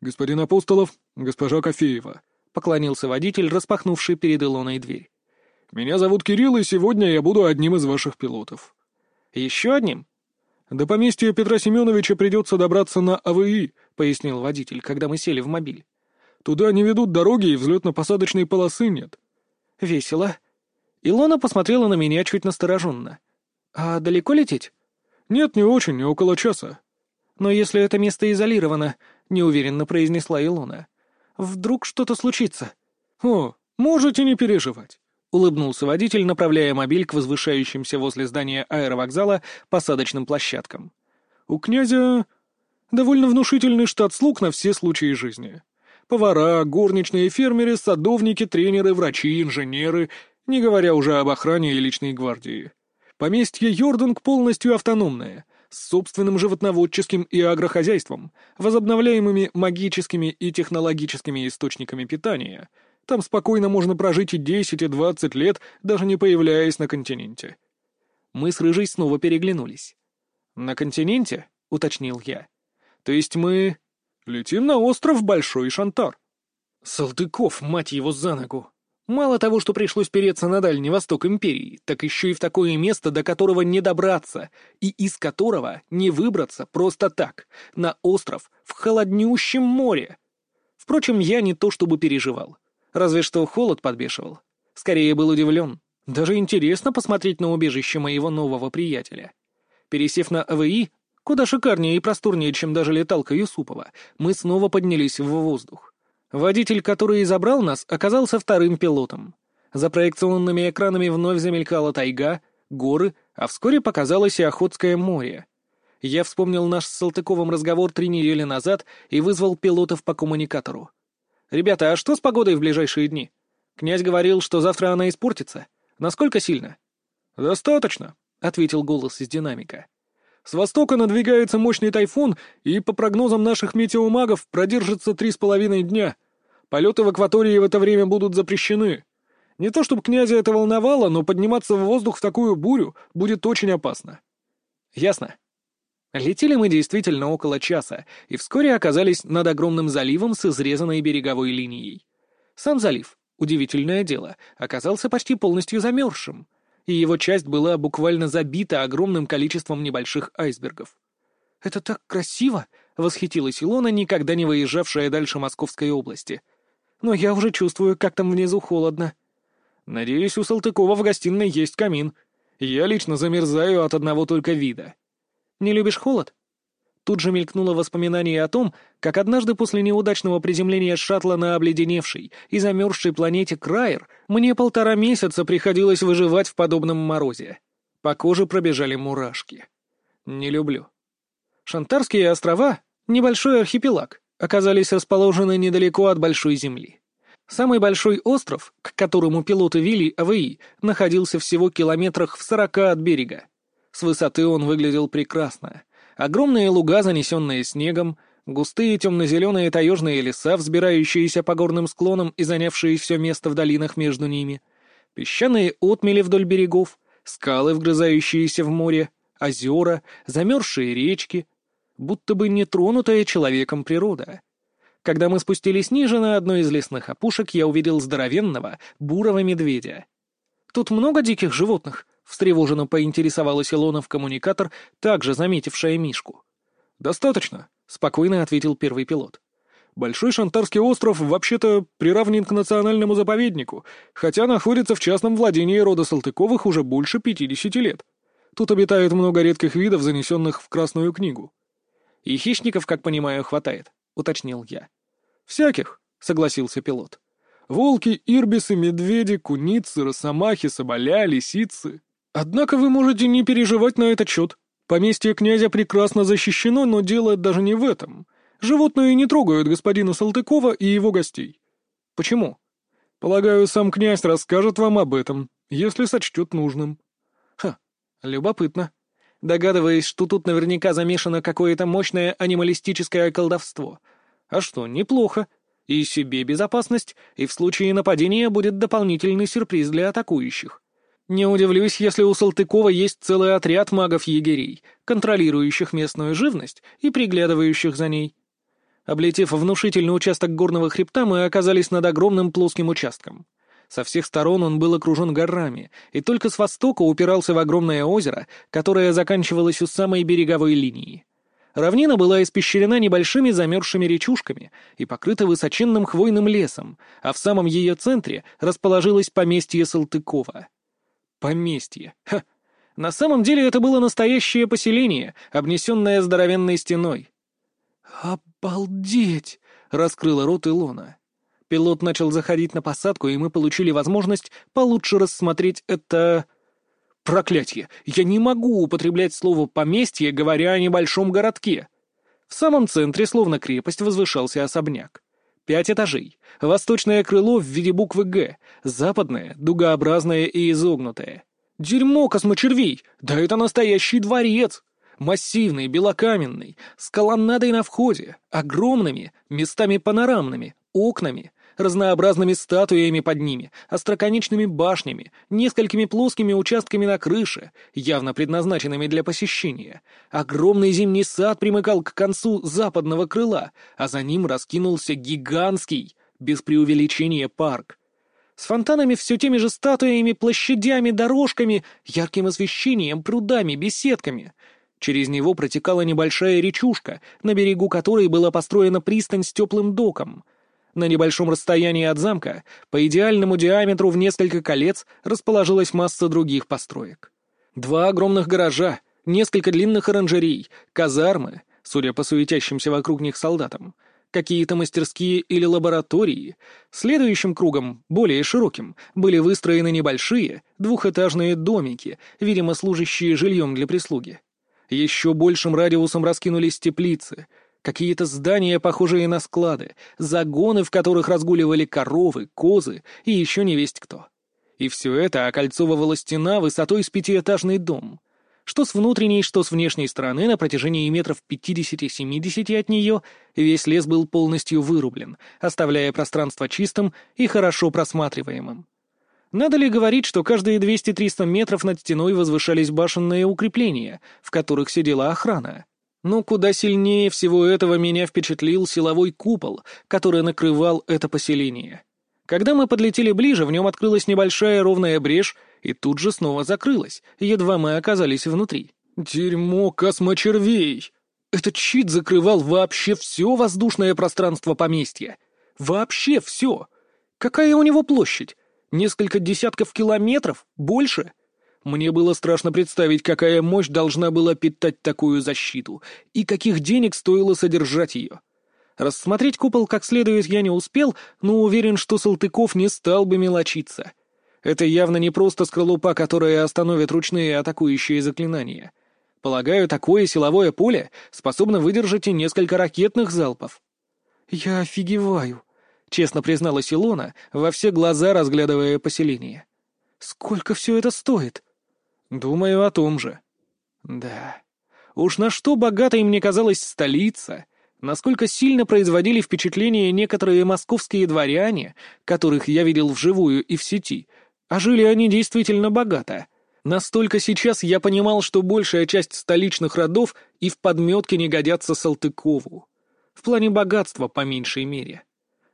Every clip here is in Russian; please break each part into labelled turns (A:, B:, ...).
A: «Господин Апостолов, госпожа Кофеева», — поклонился водитель, распахнувший перед Илоной дверь. «Меня зовут Кирилл, и сегодня я буду одним из ваших пилотов».
B: «Еще одним?»
A: «До поместья Петра Семеновича придется добраться на АВИ», — пояснил водитель, когда мы сели в мобиль. «Туда не ведут дороги, и взлетно-посадочной полосы нет».
B: «Весело». Илона посмотрела на меня чуть настороженно. «А далеко лететь?»
A: «Нет, не очень, не около часа».
B: «Но если это место изолировано», — неуверенно произнесла Илона. «Вдруг что-то случится?»
A: «О, можете не переживать», — улыбнулся водитель, направляя мобиль к возвышающимся возле здания аэровокзала посадочным площадкам. «У князя довольно внушительный штат слуг на все случаи жизни. Повара, горничные, фермеры, садовники, тренеры, врачи, инженеры, не говоря уже об охране и личной гвардии. Поместье Йорданг полностью автономное, с собственным животноводческим и агрохозяйством, возобновляемыми магическими и технологическими источниками питания. Там спокойно можно прожить и 10, и 20 лет, даже не появляясь на континенте.
B: Мы с Рыжей снова переглянулись.
A: «На континенте?» — уточнил я. «То есть мы летим на остров Большой Шантар?»
B: «Салтыков, мать его, за ногу!» Мало того, что пришлось переться на Дальний Восток империи, так еще и в такое место, до которого не добраться, и из которого не выбраться просто так, на остров в холоднющем море. Впрочем, я не то чтобы переживал. Разве что холод подбешивал. Скорее был удивлен. Даже интересно посмотреть на убежище моего нового приятеля. Пересев на АВИ, куда шикарнее и просторнее, чем даже леталка Юсупова, мы снова поднялись в воздух. Водитель, который и забрал нас, оказался вторым пилотом. За проекционными экранами вновь замелькала тайга, горы, а вскоре показалось и Охотское море. Я вспомнил наш с Салтыковым разговор три недели назад и вызвал пилотов по коммуникатору. «Ребята, а что с погодой в ближайшие дни? Князь говорил, что завтра она испортится. Насколько сильно?»
A: «Достаточно», — ответил голос из динамика. С востока надвигается мощный тайфун, и, по прогнозам наших метеомагов, продержится три с половиной дня. Полеты в акватории в это время будут запрещены. Не то чтобы князя это волновало, но подниматься в воздух в такую бурю будет очень опасно.
B: Ясно. Летели мы действительно около часа, и вскоре оказались над огромным заливом с изрезанной береговой линией. Сам залив, удивительное дело, оказался почти полностью замерзшим — и его часть была буквально забита огромным количеством небольших айсбергов. «Это так красиво!» — восхитилась Илона, никогда не выезжавшая дальше Московской области. «Но я уже чувствую, как там внизу холодно».
A: «Надеюсь, у Салтыкова в гостиной есть камин. Я лично замерзаю от одного только вида».
B: «Не любишь холод?» Тут же мелькнуло воспоминание о том, как однажды после неудачного приземления шаттла на обледеневшей и замерзшей планете Крайер мне полтора месяца приходилось выживать в подобном морозе. По коже пробежали мурашки. Не люблю. Шантарские острова, небольшой архипелаг, оказались расположены недалеко от Большой Земли. Самый большой остров, к которому пилоты вели АВИ, находился всего километрах в сорока от берега. С высоты он выглядел прекрасно — Огромные луга, занесенные снегом, густые темно-зеленые таежные леса, взбирающиеся по горным склонам и занявшие все место в долинах между ними, песчаные отмели вдоль берегов, скалы, вгрызающиеся в море, озера, замерзшие речки, будто бы нетронутая человеком природа. Когда мы спустились ниже на одной из лесных опушек, я увидел здоровенного, бурого медведя. Тут много диких животных, Встревоженно поинтересовалась Илона в коммуникатор, также заметившая Мишку.
A: «Достаточно», — спокойно ответил первый пилот. «Большой Шантарский остров вообще-то приравнен к национальному заповеднику, хотя находится в частном владении рода Салтыковых уже больше пятидесяти лет. Тут обитает много редких видов, занесенных в Красную книгу».
B: «И хищников, как понимаю, хватает», — уточнил я.
A: «Всяких», — согласился пилот. «Волки, ирбисы, медведи, куницы, росомахи, соболя, лисицы. Однако вы можете не переживать на этот счет. Поместье князя прекрасно защищено, но дело даже не в этом. Животные не трогают господина Салтыкова и его гостей.
B: Почему?
A: Полагаю, сам князь расскажет вам об этом, если сочтет нужным.
B: Ха, любопытно. Догадываясь, что тут наверняка замешано какое-то мощное анималистическое колдовство. А что, неплохо. И себе безопасность, и в случае нападения будет дополнительный сюрприз для атакующих. Не удивлюсь, если у Салтыкова есть целый отряд магов-егерей, контролирующих местную живность и приглядывающих за ней.
A: Облетев внушительный участок горного хребта, мы оказались над огромным плоским участком. Со всех сторон он был окружен горами, и только с востока упирался в огромное озеро, которое заканчивалось у самой береговой линии. Равнина была испещрена небольшими замерзшими речушками и покрыта высоченным хвойным лесом, а в самом ее центре расположилось поместье Салтыкова. Поместье. Ха! На самом деле это было настоящее поселение, обнесенное здоровенной стеной. «Обалдеть!» — раскрыла рот Илона. Пилот начал заходить на посадку, и мы получили возможность получше рассмотреть это... Проклятье! Я не могу употреблять слово «поместье», говоря о небольшом городке. В самом центре, словно крепость, возвышался особняк. Пять этажей. Восточное крыло в виде буквы «Г», западное, дугообразное и изогнутое. Дерьмо космочервей! Да это настоящий дворец! Массивный, белокаменный, с колоннадой на входе, огромными, местами панорамными, окнами, разнообразными статуями под ними, остроконечными башнями, несколькими плоскими участками на крыше, явно предназначенными для посещения. Огромный зимний сад примыкал к концу западного крыла, а за ним раскинулся гигантский, без преувеличения, парк. С фонтанами все теми же статуями, площадями, дорожками, ярким освещением, прудами, беседками. Через него протекала небольшая речушка, на берегу которой была построена пристань с теплым доком — на небольшом расстоянии от замка, по идеальному диаметру в несколько колец, расположилась масса других построек. Два огромных гаража, несколько длинных оранжерей, казармы, судя по суетящимся вокруг них солдатам, какие-то мастерские или лаборатории. Следующим кругом, более широким, были выстроены небольшие, двухэтажные домики, видимо, служащие жильем для прислуги. Еще большим радиусом раскинулись теплицы — какие-то здания, похожие на склады, загоны, в которых разгуливали коровы, козы и еще не весть кто. И все это окольцовывала стена высотой с пятиэтажный дом. Что с внутренней, что с внешней стороны на протяжении метров 50-70 от нее весь лес был полностью вырублен, оставляя пространство чистым и хорошо просматриваемым. Надо ли говорить, что каждые 200-300 метров над стеной возвышались башенные укрепления, в которых сидела охрана? Но куда сильнее всего этого меня впечатлил силовой купол, который накрывал это поселение. Когда мы подлетели ближе, в нем открылась небольшая ровная брешь и тут же снова закрылась, едва мы оказались внутри. Дерьмо космочервей! Этот щит закрывал вообще все воздушное пространство поместья. Вообще все. Какая у него площадь? Несколько десятков километров? Больше? Мне было страшно представить, какая мощь должна была питать такую защиту, и каких денег стоило содержать ее. Рассмотреть купол как следует я не успел, но уверен, что Салтыков не стал бы мелочиться. Это явно не просто скорлупа, которая остановит ручные атакующие заклинания. Полагаю, такое силовое поле способно выдержать и несколько ракетных залпов. «Я офигеваю», — честно призналась Илона, во все глаза разглядывая поселение. «Сколько все это стоит?» Думаю о том же. Да. Уж на что богатой мне казалась столица, насколько сильно производили впечатление некоторые московские дворяне, которых я видел вживую и в сети, а жили они действительно богато. Настолько сейчас я понимал, что большая часть столичных родов и в подметке не годятся Салтыкову. В плане богатства, по меньшей мере.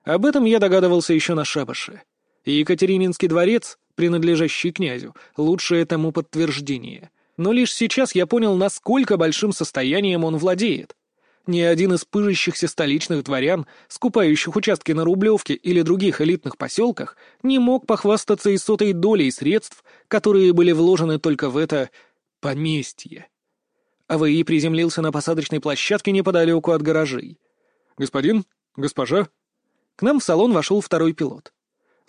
A: Об этом я догадывался еще на шабаше. И Екатерининский дворец принадлежащий князю, лучшее тому подтверждение. Но лишь сейчас я понял, насколько большим состоянием он владеет. Ни один из пыжащихся столичных дворян, скупающих участки на Рублевке или других элитных поселках, не мог похвастаться и сотой долей средств, которые были вложены только в это поместье. АВИ приземлился на посадочной площадке неподалеку от гаражей. «Господин? Госпожа?» К нам в салон вошел второй пилот.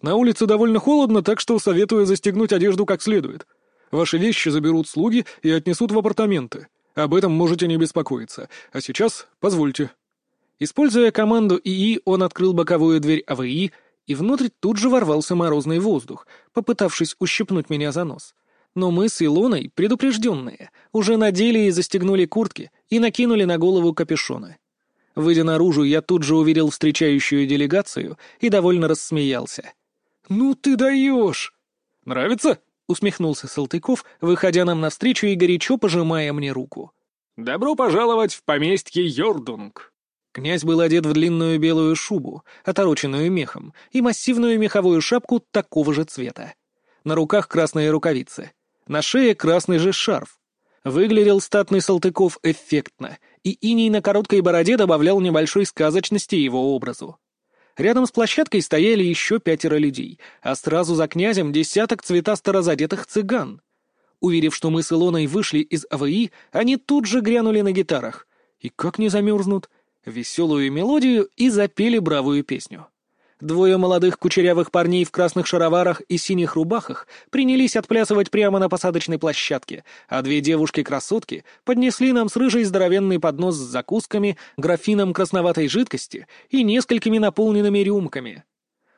A: На улице довольно холодно, так что советую застегнуть одежду как следует. Ваши вещи заберут слуги и отнесут в апартаменты. Об этом можете не беспокоиться. А сейчас позвольте». Используя команду ИИ, он открыл боковую дверь АВИ, и внутрь тут же ворвался морозный воздух, попытавшись ущипнуть меня за нос. Но мы с Илоной, предупрежденные, уже надели и застегнули куртки и накинули на голову капюшоны. Выйдя наружу, я тут же увидел встречающую делегацию и довольно рассмеялся. «Ну ты даешь!» «Нравится?» — усмехнулся Салтыков, выходя нам навстречу и горячо пожимая мне руку. «Добро пожаловать в поместье Йордунг!»
B: Князь был одет в длинную белую шубу, отороченную мехом, и массивную меховую шапку такого же цвета. На руках красные рукавицы. На шее красный же шарф. Выглядел статный Салтыков эффектно, и иней на короткой бороде добавлял небольшой сказочности его образу. Рядом с площадкой стояли еще пятеро людей, а сразу за князем десяток цветасто разодетых цыган. Уверив, что мы с Илоной вышли из АВИ, они тут же грянули на гитарах. И как не замерзнут? Веселую мелодию и запели бравую песню. Двое молодых кучерявых парней в красных шароварах и синих рубахах принялись отплясывать прямо на посадочной площадке, а две девушки-красотки поднесли нам с рыжей здоровенный поднос с закусками, графином красноватой жидкости и несколькими наполненными рюмками.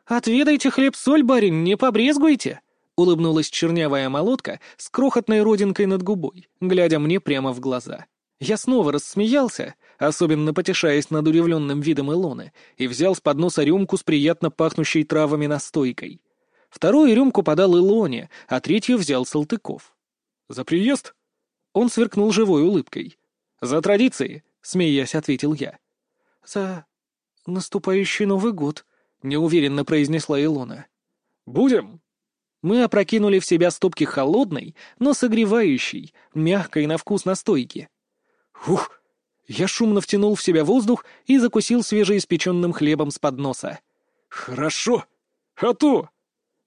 B: «Отведайте хлеб-соль, барин, не побрезгуйте!» — улыбнулась чернявая молотка с крохотной родинкой над губой, глядя мне прямо в глаза. Я снова рассмеялся, особенно потешаясь над удивленным видом Илоны, и взял с подноса рюмку с приятно пахнущей травами настойкой. Вторую рюмку подал Илоне, а третью взял Салтыков. «За приезд?» Он сверкнул живой улыбкой. «За традиции», — смеясь, ответил я. «За наступающий Новый год», — неуверенно произнесла Илона. «Будем?» Мы опрокинули в себя стопки холодной, но согревающей, мягкой на вкус настойки. Ух! Я шумно втянул в себя воздух и закусил свежеиспеченным хлебом с подноса. «Хорошо! А то!»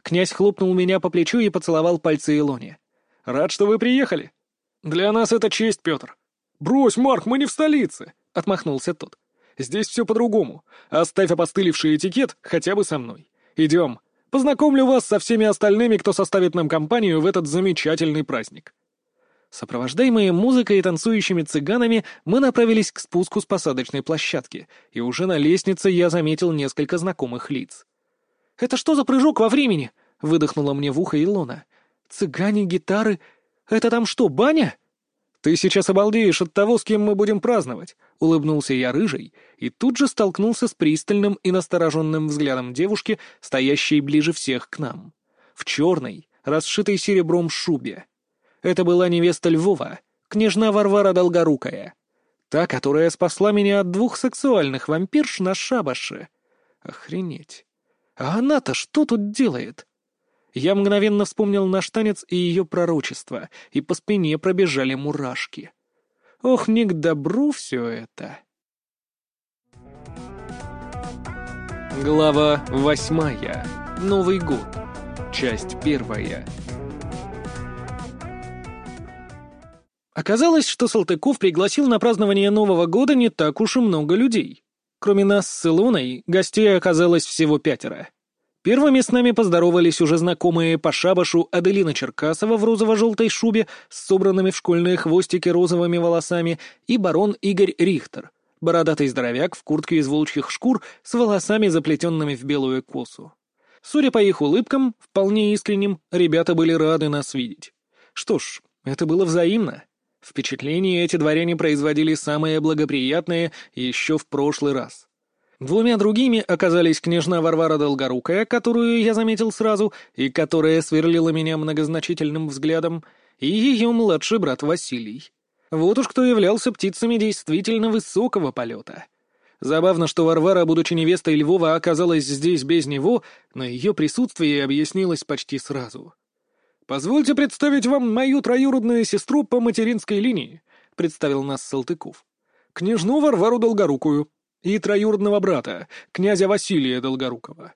B: Князь хлопнул меня по плечу и поцеловал пальцы Илоне. «Рад, что вы приехали. Для нас это честь, Петр». «Брось, Марк, мы не в столице!» — отмахнулся тот. «Здесь все по-другому. Оставь опостылевший этикет хотя бы со мной. Идем. Познакомлю вас со всеми остальными, кто составит нам компанию в этот замечательный праздник». Сопровождаемые музыкой и танцующими цыганами, мы направились к спуску с посадочной площадки, и уже на лестнице я заметил несколько знакомых лиц. «Это что за прыжок во времени?» — выдохнула мне в ухо Илона. «Цыгане, гитары... Это там что, баня?» «Ты сейчас обалдеешь от того, с кем мы будем праздновать», — улыбнулся я рыжий, и тут же столкнулся с пристальным и настороженным взглядом девушки, стоящей ближе всех к нам. В черной, расшитой серебром шубе. Это была невеста Львова, княжна Варвара Долгорукая. Та, которая спасла меня от двух сексуальных вампирш на шабаше. Охренеть. А она-то что тут делает? Я мгновенно вспомнил наш танец и ее пророчество, и по спине пробежали мурашки. Ох, не к добру все это. Глава восьмая. Новый год. Часть первая. Оказалось, что Салтыков пригласил на празднование Нового года не так уж и много людей. Кроме нас с Илоной, гостей оказалось всего пятеро. Первыми с нами поздоровались уже знакомые по шабашу Аделина Черкасова в розово-желтой шубе с собранными в школьные хвостики розовыми волосами и барон Игорь Рихтер, бородатый здоровяк в куртке из волчьих шкур с волосами, заплетенными в белую косу. Судя по их улыбкам, вполне искренним, ребята были рады нас видеть. Что ж, это было взаимно. Впечатления эти дворяне производили самые благоприятные еще в прошлый раз. Двумя другими оказались княжна Варвара Долгорукая, которую я заметил сразу, и которая сверлила меня многозначительным взглядом, и ее младший брат Василий. Вот уж кто являлся птицами действительно высокого полета. Забавно, что Варвара, будучи невестой Львова, оказалась здесь без него, но ее присутствие объяснилось почти сразу. «Позвольте представить вам мою троюродную сестру по материнской линии», — представил нас Салтыков. «Княжну Варвару Долгорукую и троюродного брата, князя Василия Долгорукова».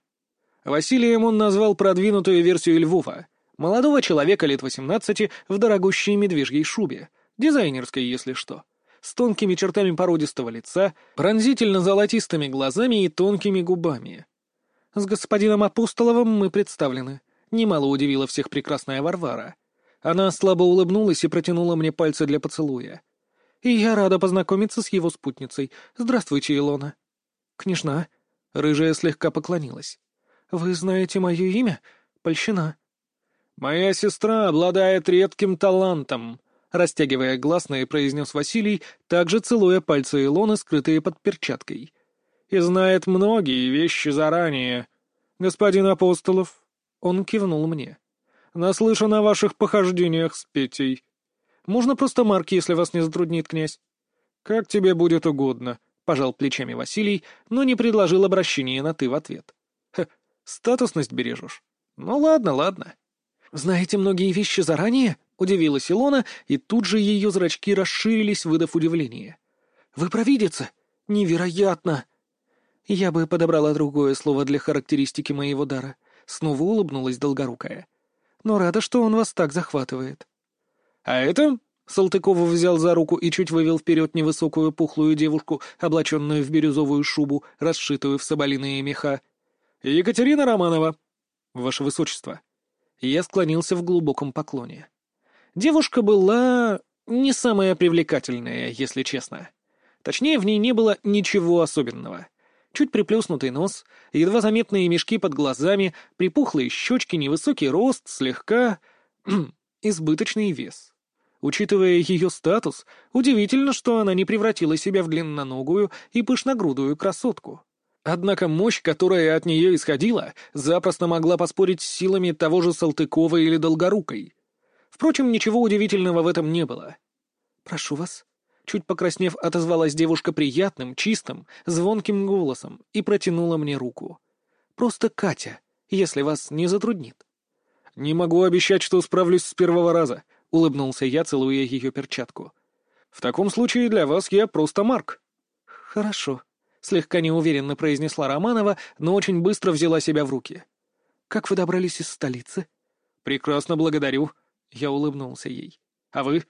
B: Василием он назвал продвинутую версию Львова, молодого человека лет 18 в дорогущей медвежьей шубе, дизайнерской, если что, с тонкими чертами породистого лица, пронзительно золотистыми глазами и тонкими губами. С господином Апостоловым мы представлены. Немало удивила всех прекрасная Варвара. Она слабо улыбнулась и протянула мне пальцы для поцелуя. И я рада познакомиться с его спутницей. Здравствуйте, Илона. Княжна. Рыжая слегка поклонилась. Вы знаете мое имя? Польщина. Моя сестра обладает редким талантом, растягивая гласные, произнес Василий, также целуя пальцы Илоны, скрытые под перчаткой. И знает многие вещи заранее. Господин Апостолов, он кивнул мне. «Наслышан о ваших похождениях с Петей. Можно просто Марк, если вас не затруднит, князь?» «Как тебе будет угодно», —
A: пожал плечами Василий, но не предложил обращения на «ты» в ответ. Ха, статусность бережешь. Ну ладно, ладно. «Знаете многие вещи заранее?» — удивилась Илона, и тут же ее зрачки расширились, выдав удивление. «Вы провидица? Невероятно!» Я бы подобрала другое слово для характеристики моего дара. Снова улыбнулась Долгорукая. «Но рада, что он вас так захватывает». «А это...» — Салтыкова взял за руку и чуть вывел вперед невысокую пухлую девушку, облаченную в бирюзовую шубу, расшитую в соболиные меха. «Екатерина Романова». «Ваше Высочество». Я склонился в глубоком поклоне. Девушка была не самая привлекательная, если честно. Точнее, в ней не было ничего особенного. Чуть приплюснутый нос, едва заметные мешки под глазами, припухлые щечки, невысокий рост, слегка... избыточный вес. Учитывая ее статус, удивительно, что она не превратила себя в длинноногую и пышногрудую красотку. Однако мощь, которая от нее исходила, запросто могла поспорить с силами того же Салтыкова или Долгорукой. Впрочем, ничего удивительного в этом не было. «Прошу вас», — чуть покраснев, отозвалась девушка приятным, чистым, звонким голосом и протянула мне руку. «Просто Катя, если вас не затруднит». «Не могу обещать, что справлюсь с первого раза», — улыбнулся я, целуя ее перчатку. «В таком случае для вас я просто Марк». «Хорошо», — слегка неуверенно произнесла Романова, но очень быстро взяла себя в руки. «Как вы добрались из столицы?» «Прекрасно, благодарю», — я улыбнулся ей. «А вы?»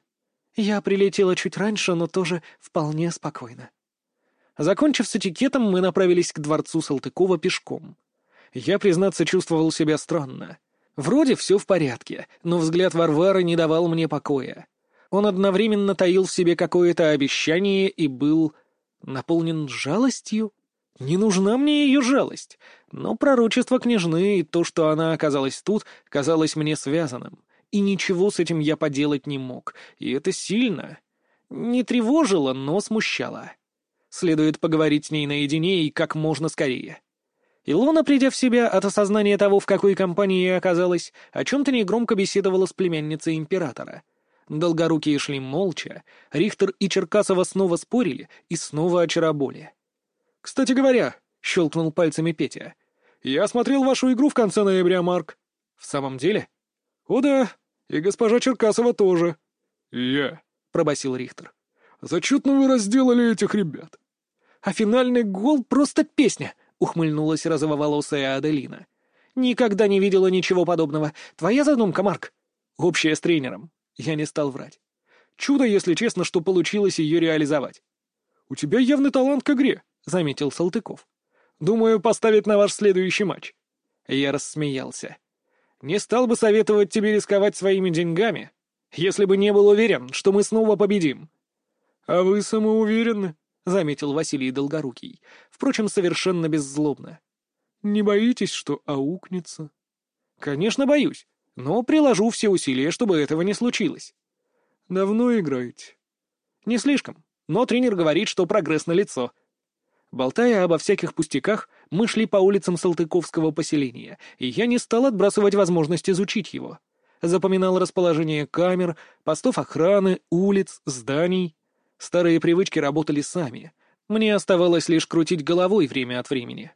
A: «Я прилетела чуть раньше, но тоже вполне спокойно». Закончив с этикетом, мы направились к дворцу Салтыкова пешком. Я, признаться, чувствовал себя странно. Вроде все в порядке, но взгляд Варвары не давал мне покоя. Он одновременно таил в себе какое-то обещание и был наполнен жалостью. Не нужна мне ее жалость, но пророчество княжны и то, что она оказалась тут, казалось мне связанным, и ничего с этим я поделать не мог, и это сильно. Не тревожило, но смущало. Следует поговорить с ней наедине и как можно скорее. Илона, придя в себя от осознания того, в какой компании оказалась, о чем-то негромко беседовала с племянницей императора. Долгорукие шли молча, Рихтер и Черкасова снова спорили и снова очароболи. «Кстати говоря», — щелкнул пальцами Петя, — «я смотрел вашу игру в конце ноября, Марк». «В самом деле?» «О да, и госпожа Черкасова тоже».
C: «Я», —
A: пробасил Рихтер.
C: «Зачетно вы разделали этих ребят».
A: «А финальный гол — просто песня», — ухмыльнулась розововолосая Аделина. «Никогда не видела ничего подобного. Твоя задумка, Марк?» «Общая с тренером». Я не стал врать. Чудо, если честно, что получилось ее реализовать. «У тебя явный талант к игре», — заметил Салтыков. «Думаю, поставить на ваш следующий матч». Я рассмеялся. «Не стал бы советовать тебе рисковать своими деньгами, если бы не был уверен, что мы снова победим».
C: «А вы самоуверены?»
A: — заметил Василий Долгорукий, впрочем, совершенно беззлобно.
C: «Не боитесь, что аукнется?»
A: «Конечно боюсь, но приложу все усилия, чтобы этого не случилось».
C: «Давно играете?»
A: «Не слишком, но тренер говорит, что прогресс налицо». Болтая обо всяких пустяках, мы шли по улицам Салтыковского поселения, и я не стал отбрасывать возможность изучить его. Запоминал расположение камер, постов охраны, улиц, зданий. Старые привычки работали сами. Мне оставалось лишь крутить головой время от времени.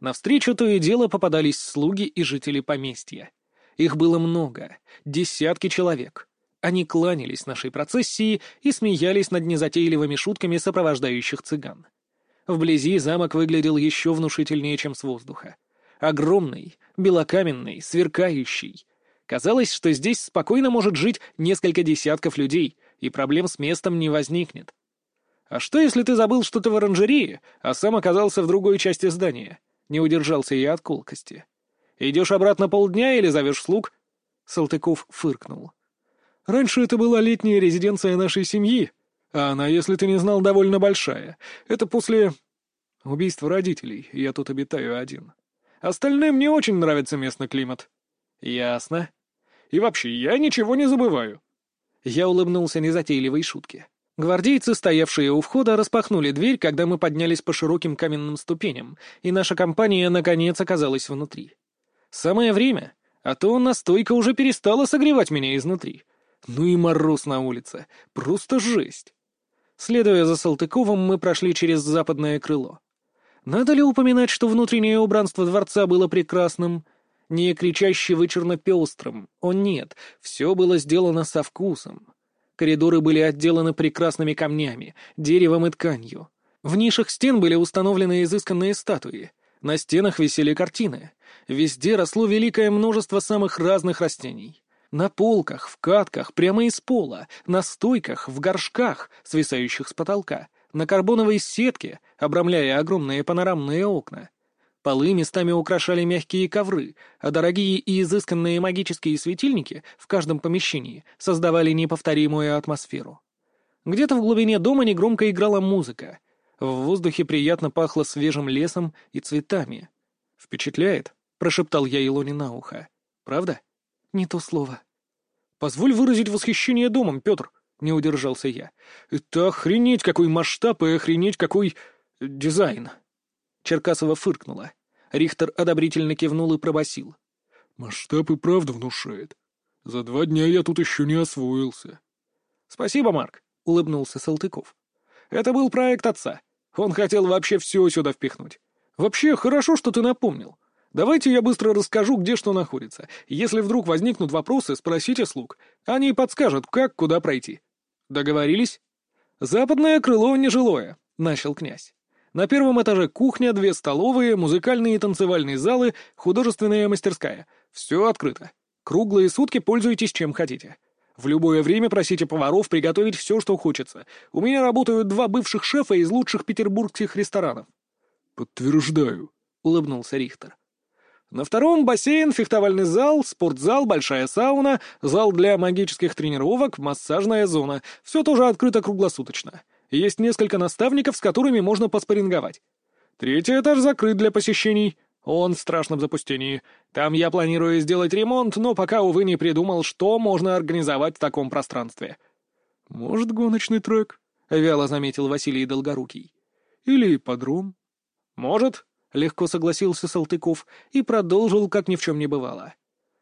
A: Навстречу то и дело попадались слуги и жители поместья. Их было много, десятки человек. Они кланялись нашей процессии и смеялись над незатейливыми шутками сопровождающих цыган. Вблизи замок выглядел еще внушительнее, чем с воздуха. Огромный, белокаменный, сверкающий. Казалось, что здесь спокойно может жить несколько десятков людей — и проблем с местом не возникнет. А что, если ты забыл что-то в оранжерее, а сам оказался в другой части здания? Не удержался я от колкости. Идешь обратно полдня или зовешь слуг? Салтыков фыркнул. Раньше это была летняя резиденция нашей семьи, а она, если ты не знал, довольно большая. Это после убийства родителей, я тут обитаю один. Остальным не очень нравится местный климат. Ясно. И вообще, я ничего не забываю. Я улыбнулся незатейливой шутке. Гвардейцы, стоявшие у входа, распахнули дверь, когда мы поднялись по широким каменным ступеням, и наша компания, наконец, оказалась внутри. Самое время, а то настойка уже перестала согревать меня изнутри. Ну и мороз на улице. Просто жесть.
B: Следуя за Салтыковым, мы прошли через западное крыло. Надо ли упоминать, что внутреннее убранство дворца было прекрасным? Не кричаще вычурно пестрым. О нет, все было сделано со вкусом. Коридоры были отделаны прекрасными камнями, деревом и тканью. В нишах стен были установлены изысканные статуи. На стенах висели картины. Везде росло великое множество самых разных растений. На полках, в катках, прямо из пола, на стойках, в горшках, свисающих с потолка, на карбоновой сетке, обрамляя огромные панорамные окна. Полы местами украшали мягкие ковры, а дорогие и изысканные магические светильники в каждом помещении создавали неповторимую атмосферу. Где-то в глубине дома негромко играла музыка. В воздухе приятно пахло свежим лесом и цветами. «Впечатляет», — прошептал я Илоне на ухо. «Правда?» «Не то слово».
A: «Позволь выразить восхищение домом, Петр», — не удержался я. «Это охренеть какой масштаб и охренеть какой дизайн!»
B: Черкасова фыркнула. Рихтер одобрительно кивнул и пробасил.
C: «Масштаб и правда внушает. За два дня я тут еще не освоился».
A: «Спасибо, Марк», — улыбнулся Салтыков. «Это был проект отца. Он хотел вообще все сюда впихнуть. Вообще, хорошо, что ты напомнил. Давайте я быстро расскажу, где что находится. Если вдруг возникнут вопросы, спросите слуг. Они подскажут, как, куда пройти. Договорились? Западное крыло нежилое, — начал князь. На первом этаже кухня, две столовые, музыкальные и танцевальные залы, художественная мастерская. Все открыто. Круглые сутки пользуйтесь чем хотите. В любое время просите поваров приготовить все, что хочется. У меня работают два бывших шефа из лучших петербургских ресторанов.
C: «Подтверждаю», —
A: улыбнулся Рихтер. На втором бассейн, фехтовальный зал, спортзал, большая сауна, зал для магических тренировок, массажная зона. Все тоже открыто круглосуточно. Есть несколько наставников, с которыми можно поспоринговать. Третий этаж закрыт для посещений. Он в страшном запустении. Там я планирую сделать ремонт, но пока, увы, не придумал, что можно организовать в таком пространстве.
C: «Может, гоночный трек?» — вяло заметил Василий Долгорукий. «Или ипподром?»
A: «Может», — легко согласился Салтыков и продолжил, как ни в чем не бывало.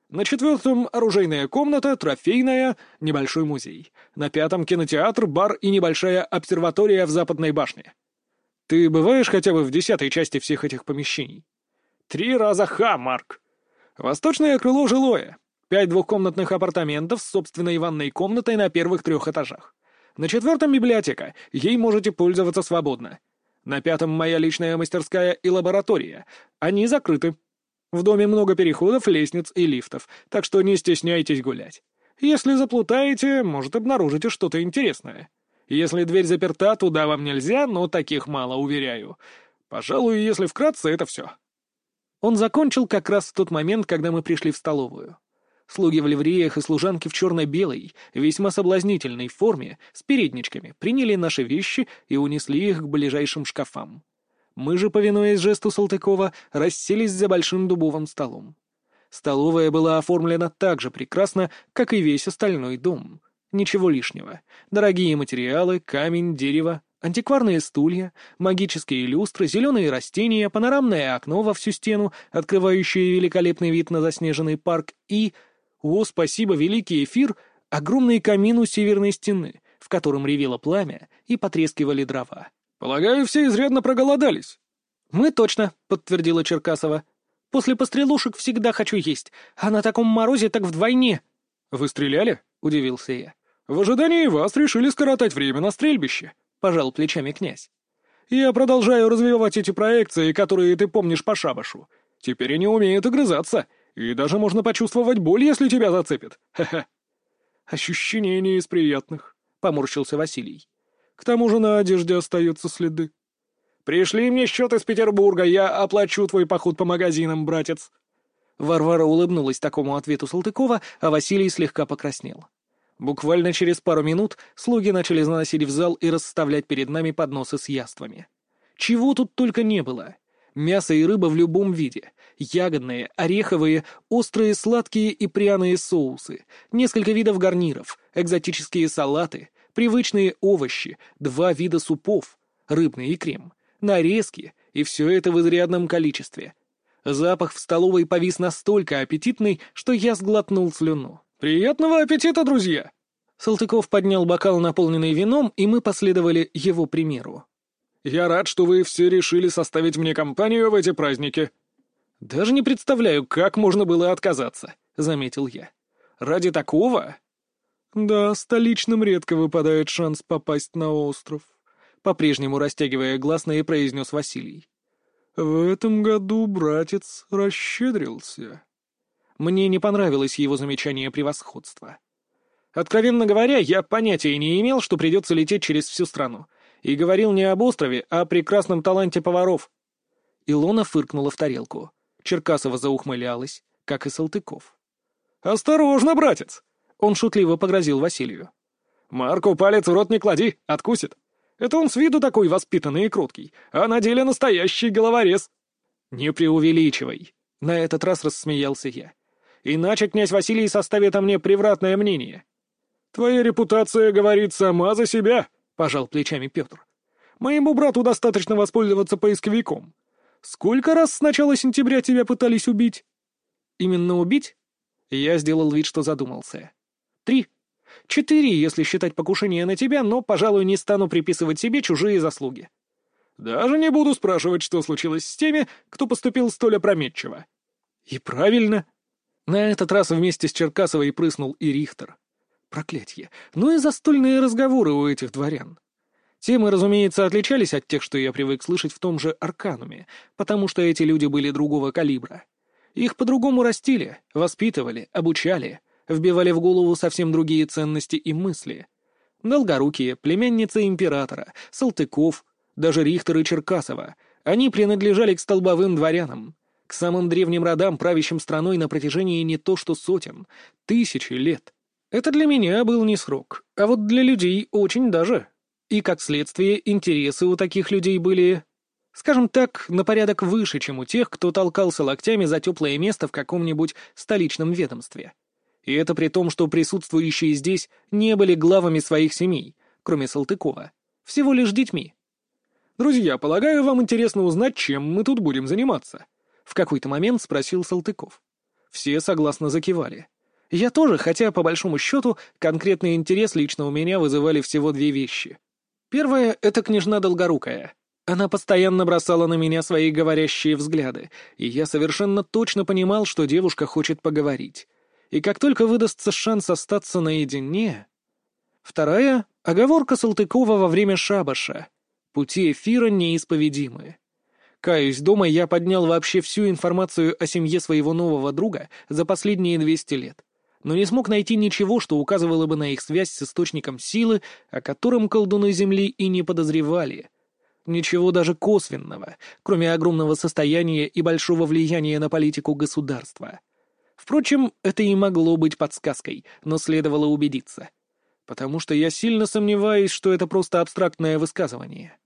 A: На четвертом — оружейная комната, трофейная, небольшой музей. На пятом — кинотеатр, бар и небольшая обсерватория в западной башне. Ты бываешь хотя бы в десятой части всех этих помещений? Три раза ха, Марк. Восточное крыло жилое. Пять двухкомнатных апартаментов с собственной ванной комнатой на первых трех этажах. На четвертом библиотека, ей можете пользоваться свободно. На пятом моя личная мастерская и лаборатория. Они закрыты. В доме много переходов, лестниц и лифтов, так что не стесняйтесь гулять. Если заплутаете, может, обнаружите что-то интересное. Если дверь заперта, туда вам нельзя, но таких мало, уверяю. Пожалуй, если вкратце, это все. Он закончил как раз в тот момент, когда мы пришли в столовую. Слуги в ливреях и служанки в черно-белой, весьма соблазнительной форме, с передничками, приняли наши вещи и унесли их к ближайшим шкафам. Мы же, повинуясь жесту Салтыкова, расселись за большим дубовым столом. Столовая была оформлена так же прекрасно, как и весь остальной дом. Ничего лишнего. Дорогие материалы, камень, дерево, антикварные стулья, магические люстры, зеленые растения, панорамное окно во всю стену, открывающее великолепный вид на заснеженный парк и о, спасибо, великий эфир! Огромный камин у северной стены, в котором ревело пламя и потрескивали дрова. «Полагаю, все изрядно проголодались». «Мы точно», — подтвердила Черкасова. «После пострелушек всегда хочу есть, а на таком морозе так вдвойне». «Вы стреляли?» — удивился я. «В ожидании вас решили скоротать время на стрельбище», — пожал плечами князь. «Я продолжаю развивать эти проекции, которые ты помнишь по шабашу. Теперь они умеют огрызаться, и даже можно почувствовать боль, если тебя зацепят. Ха-ха. Ощущение не из приятных, — поморщился Василий. К тому же на одежде остаются следы. Пришли мне счет из Петербурга, я оплачу твой поход по магазинам, братец. Варвара улыбнулась такому ответу Салтыкова, а Василий слегка покраснел. Буквально через пару минут слуги начали заносить в зал и расставлять перед нами подносы с яствами. Чего тут только не было. Мясо и рыба в любом виде. Ягодные, ореховые, острые, сладкие и пряные соусы. Несколько видов гарниров, экзотические салаты, привычные овощи, два вида супов, рыбный и крем, нарезки, и все это в изрядном количестве. Запах в столовой повис настолько аппетитный, что я сглотнул слюну. «Приятного аппетита, друзья!»
B: Салтыков поднял бокал, наполненный вином, и мы последовали его примеру.
C: «Я рад, что вы все решили составить мне компанию в эти праздники».
A: «Даже не представляю, как можно было отказаться», — заметил я. «Ради такого?»
C: «Да, столичным редко выпадает шанс попасть на остров», — по-прежнему растягивая гласные, произнес Василий. «В этом году братец расщедрился».
A: Мне не понравилось его замечание превосходства. Откровенно говоря, я понятия не имел, что придется лететь через всю страну. И говорил не об острове, а о прекрасном таланте поваров. Илона фыркнула в тарелку. Черкасова заухмылялась, как и Салтыков.
C: «Осторожно, братец!»
A: Он шутливо погрозил Василию.
C: «Марку палец в рот не клади, откусит. Это он с виду такой воспитанный и круткий, а на деле настоящий головорез».
A: «Не преувеличивай», — на этот раз рассмеялся я. «Иначе князь Василий составит о мне превратное мнение».
C: «Твоя репутация говорит сама за себя», — пожал плечами Петр. «Моему брату достаточно воспользоваться поисковиком. Сколько раз с начала сентября тебя пытались убить?»
A: «Именно убить?» Я сделал вид, что задумался. «Три. Четыре, если считать покушение на тебя, но, пожалуй, не стану приписывать себе чужие заслуги».
C: «Даже не буду спрашивать, что случилось с теми, кто поступил столь опрометчиво».
A: «И правильно». На этот раз вместе с Черкасовой прыснул и Рихтер. Проклятье. Ну и застольные разговоры у этих дворян. Темы, разумеется, отличались от тех, что я привык слышать в том же Аркануме, потому что эти люди были другого калибра. Их по-другому растили, воспитывали, обучали, вбивали в голову совсем другие ценности и мысли. Долгорукие, племянницы императора, Салтыков, даже Рихтер и Черкасова, они принадлежали к столбовым дворянам, к самым древним родам, правящим страной на протяжении не то что сотен, тысячи лет. Это для меня был не срок, а вот для людей очень даже. И, как следствие, интересы у таких людей были, скажем так, на порядок выше, чем у тех, кто толкался локтями за теплое место в каком-нибудь столичном ведомстве. И это при том, что присутствующие здесь не были главами своих семей, кроме Салтыкова, всего лишь детьми.
C: «Друзья, полагаю, вам интересно узнать, чем мы тут будем заниматься?»
A: В какой-то момент спросил Салтыков. Все согласно закивали. Я тоже, хотя, по большому счету, конкретный интерес лично у меня вызывали всего две вещи. Первая — это княжна Долгорукая. Она постоянно бросала на меня свои говорящие взгляды, и я совершенно точно понимал, что девушка хочет поговорить. И как только выдастся шанс остаться наедине... Вторая — оговорка Салтыкова во время шабаша. Пути эфира неисповедимы. Каюсь, дома я поднял вообще всю информацию о семье своего нового друга за последние 200 лет но не смог найти ничего, что указывало бы на их связь с источником силы, о котором колдуны Земли и не подозревали. Ничего даже косвенного, кроме огромного состояния и большого влияния на политику государства. Впрочем, это и могло быть подсказкой, но следовало убедиться. Потому что я сильно сомневаюсь, что это просто абстрактное высказывание.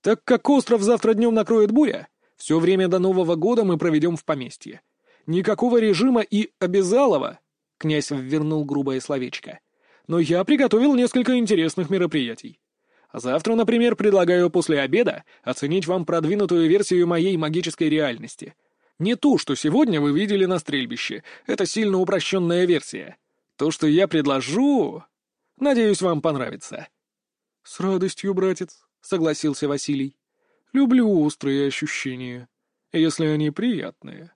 C: Так как остров завтра днем накроет буря, все время до Нового года мы проведем в поместье. Никакого режима и обязалова Князь ввернул грубое словечко. «Но я приготовил несколько интересных мероприятий. Завтра, например, предлагаю после обеда оценить вам продвинутую версию моей магической реальности. Не ту, что сегодня вы видели на стрельбище. Это сильно упрощенная версия. То, что я предложу... Надеюсь, вам понравится».
A: «С радостью, братец», — согласился Василий.
C: «Люблю острые ощущения, если они приятные».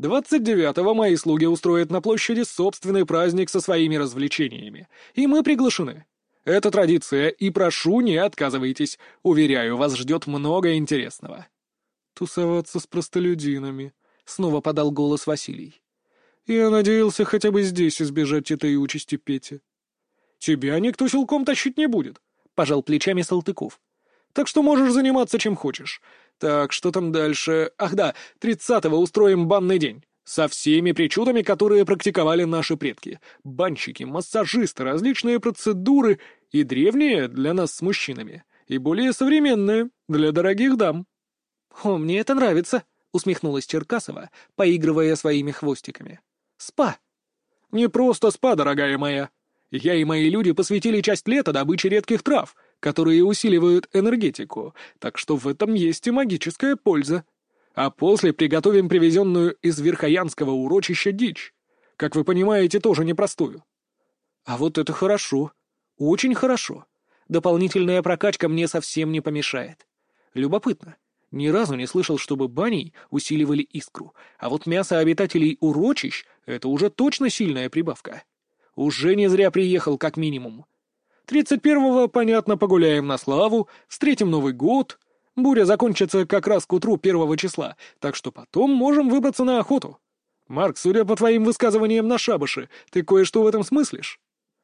C: Двадцать девятого мои слуги устроят на площади собственный праздник со своими развлечениями, и мы приглашены. Это традиция, и прошу, не отказывайтесь. Уверяю, вас ждет много интересного».
A: «Тусоваться с простолюдинами», — снова подал голос Василий.
C: «Я надеялся хотя бы здесь избежать этой участи, Петя». «Тебя никто силком тащить не будет», — пожал плечами Салтыков. «Так что можешь заниматься чем хочешь. Так, что там дальше? Ах да, тридцатого устроим банный день. Со всеми причудами, которые практиковали наши предки. Банщики, массажисты, различные процедуры. И древние для нас с мужчинами. И более современные для дорогих дам.
A: «О, мне это нравится», — усмехнулась Черкасова, поигрывая своими хвостиками. «Спа».
C: «Не просто спа, дорогая моя. Я и мои люди посвятили часть лета добыче редких трав — которые усиливают энергетику, так что в этом есть и магическая польза. А после приготовим привезенную из Верхоянского урочища дичь. Как вы понимаете, тоже непростую.
B: А вот это хорошо. Очень хорошо. Дополнительная прокачка мне совсем не помешает. Любопытно. Ни разу не слышал, чтобы баней усиливали искру, а вот мясо обитателей урочищ — это уже точно сильная прибавка. Уже не зря приехал, как минимум. Тридцать первого, понятно, погуляем на славу, встретим Новый год. Буря закончится как раз к утру первого числа, так что потом можем выбраться на охоту. Марк, судя по твоим высказываниям на шабаше, ты кое-что в этом смыслишь?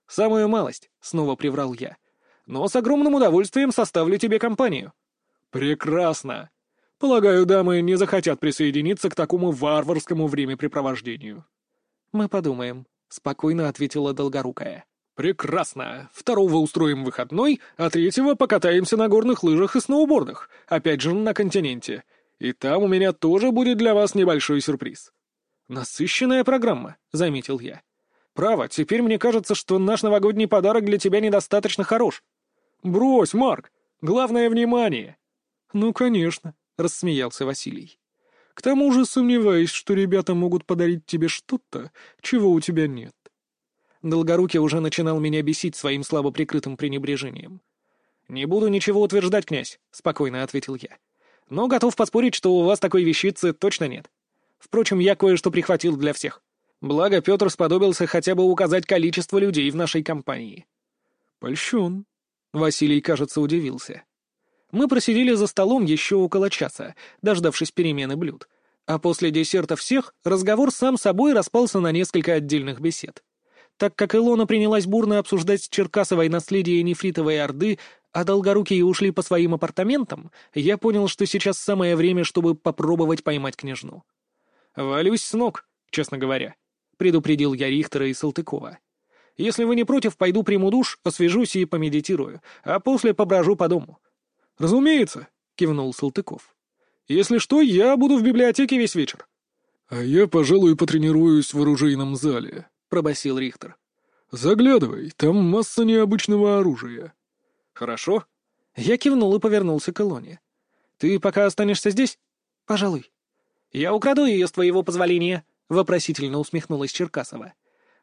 B: Самую малость, — снова приврал я. Но с огромным удовольствием составлю тебе компанию. Прекрасно. Полагаю, дамы не захотят присоединиться к такому варварскому времяпрепровождению. Мы подумаем, — спокойно ответила Долгорукая. «Прекрасно. Второго устроим выходной, а третьего покатаемся на горных лыжах и сноубордах, опять же на континенте. И там у меня тоже будет для вас небольшой сюрприз». «Насыщенная программа», — заметил я. «Право, теперь мне кажется, что наш новогодний подарок для тебя недостаточно хорош». «Брось, Марк! Главное — внимание!» «Ну, конечно», — рассмеялся Василий. «К тому же сомневаюсь, что ребята могут подарить тебе что-то, чего у тебя нет». Долгорукий уже начинал меня бесить своим слабо прикрытым пренебрежением. «Не буду ничего утверждать, князь», — спокойно ответил я. «Но готов поспорить, что у вас такой вещицы точно нет. Впрочем, я кое-что прихватил для всех. Благо, Петр сподобился хотя бы указать количество людей в нашей компании». «Польщен», — Василий, кажется, удивился. Мы просидели за столом еще около часа, дождавшись перемены блюд. А после десерта всех разговор сам собой распался на несколько отдельных бесед. Так как Илона принялась бурно обсуждать с Черкасовой наследие нефритовой Орды, а долгорукие ушли по своим апартаментам, я понял, что сейчас самое время, чтобы попробовать поймать княжну. «Валюсь с ног, честно говоря», — предупредил я Рихтера и Салтыкова. «Если вы не против, пойду приму душ, освежусь и помедитирую, а после поброжу по дому. «Разумеется», — кивнул Салтыков. «Если что, я буду в библиотеке весь вечер». «А я, пожалуй, потренируюсь в оружейном зале», — пробасил Рихтер. «Заглядывай, там масса необычного оружия». «Хорошо». Я кивнул и повернулся к Илоне. «Ты пока останешься здесь?» «Пожалуй». «Я украду ее с твоего позволения», — вопросительно усмехнулась Черкасова.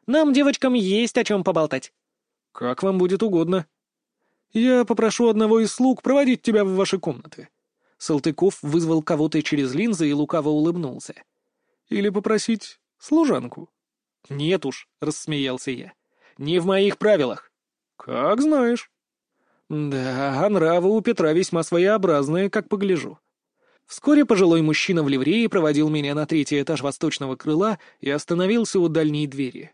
B: «Нам, девочкам, есть о чем поболтать». «Как вам будет угодно», «Я попрошу одного из слуг проводить тебя в ваши комнаты». Салтыков вызвал кого-то через линзы и лукаво улыбнулся. «Или попросить служанку?» «Нет уж», — рассмеялся я. «Не в моих правилах». «Как знаешь». «Да, а нравы у Петра весьма своеобразные, как погляжу». Вскоре пожилой мужчина в ливрее проводил меня на третий этаж восточного крыла и остановился у дальней двери.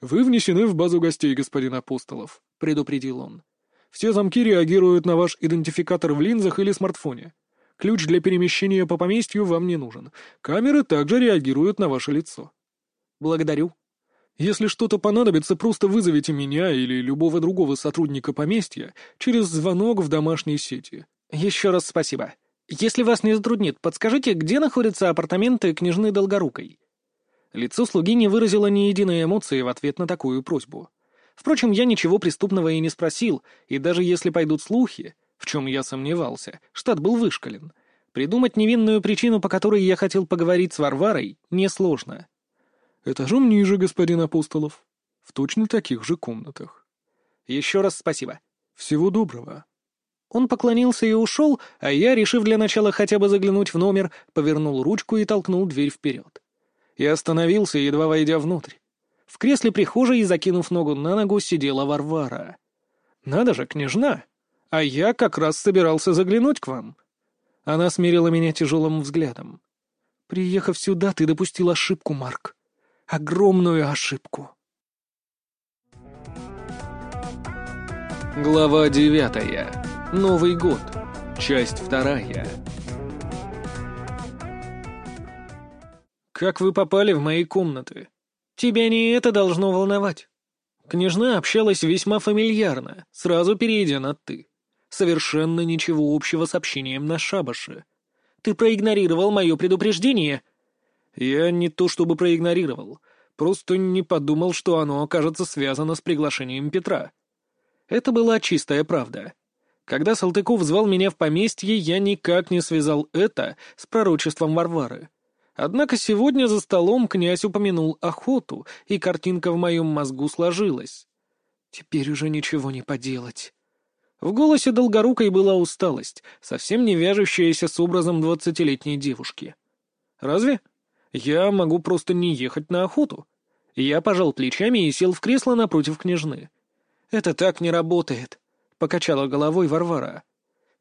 B: «Вы внесены в базу гостей, господин Апостолов», — предупредил он. Все замки реагируют на ваш идентификатор в линзах или смартфоне. Ключ для перемещения по поместью вам не нужен. Камеры также реагируют на ваше лицо. Благодарю. Если что-то понадобится, просто вызовите меня или любого другого сотрудника поместья через звонок в домашней сети. Еще раз спасибо. Если вас не затруднит, подскажите, где находятся апартаменты княжны Долгорукой? Лицо слуги не выразило ни единой эмоции в ответ на такую просьбу. Впрочем, я ничего преступного и не спросил, и даже если пойдут слухи, в чем я сомневался, штат был вышкален, придумать невинную причину, по которой я хотел поговорить с Варварой, несложно. «Этажом ниже, господин Апостолов. В точно таких же комнатах». «Еще раз спасибо». «Всего доброго». Он поклонился и ушел, а я, решив для начала хотя бы заглянуть в номер, повернул ручку и толкнул дверь вперед. И остановился, едва войдя внутрь. В кресле прихожей, закинув ногу на ногу, сидела Варвара. «Надо же, княжна! А я как раз собирался заглянуть к вам». Она смирила меня тяжелым взглядом. «Приехав сюда, ты допустил ошибку, Марк. Огромную ошибку».
A: Глава девятая. Новый год. Часть вторая.
B: «Как вы попали в мои комнаты?» Тебя не это должно волновать. Княжна общалась весьма фамильярно, сразу перейдя на «ты». Совершенно ничего общего с общением на шабаше. Ты проигнорировал мое предупреждение. Я не то чтобы проигнорировал, просто не подумал, что оно окажется связано с приглашением Петра. Это была чистая правда. Когда Салтыков звал меня в поместье, я никак не связал это с пророчеством Варвары. Однако сегодня за столом князь упомянул охоту, и картинка в моем мозгу сложилась. Теперь уже ничего не поделать. В голосе Долгорукой была усталость, совсем не вяжущаяся с образом двадцатилетней девушки. «Разве? Я могу просто не ехать на охоту». Я пожал плечами и сел в кресло напротив княжны. «Это так не работает», — покачала головой Варвара.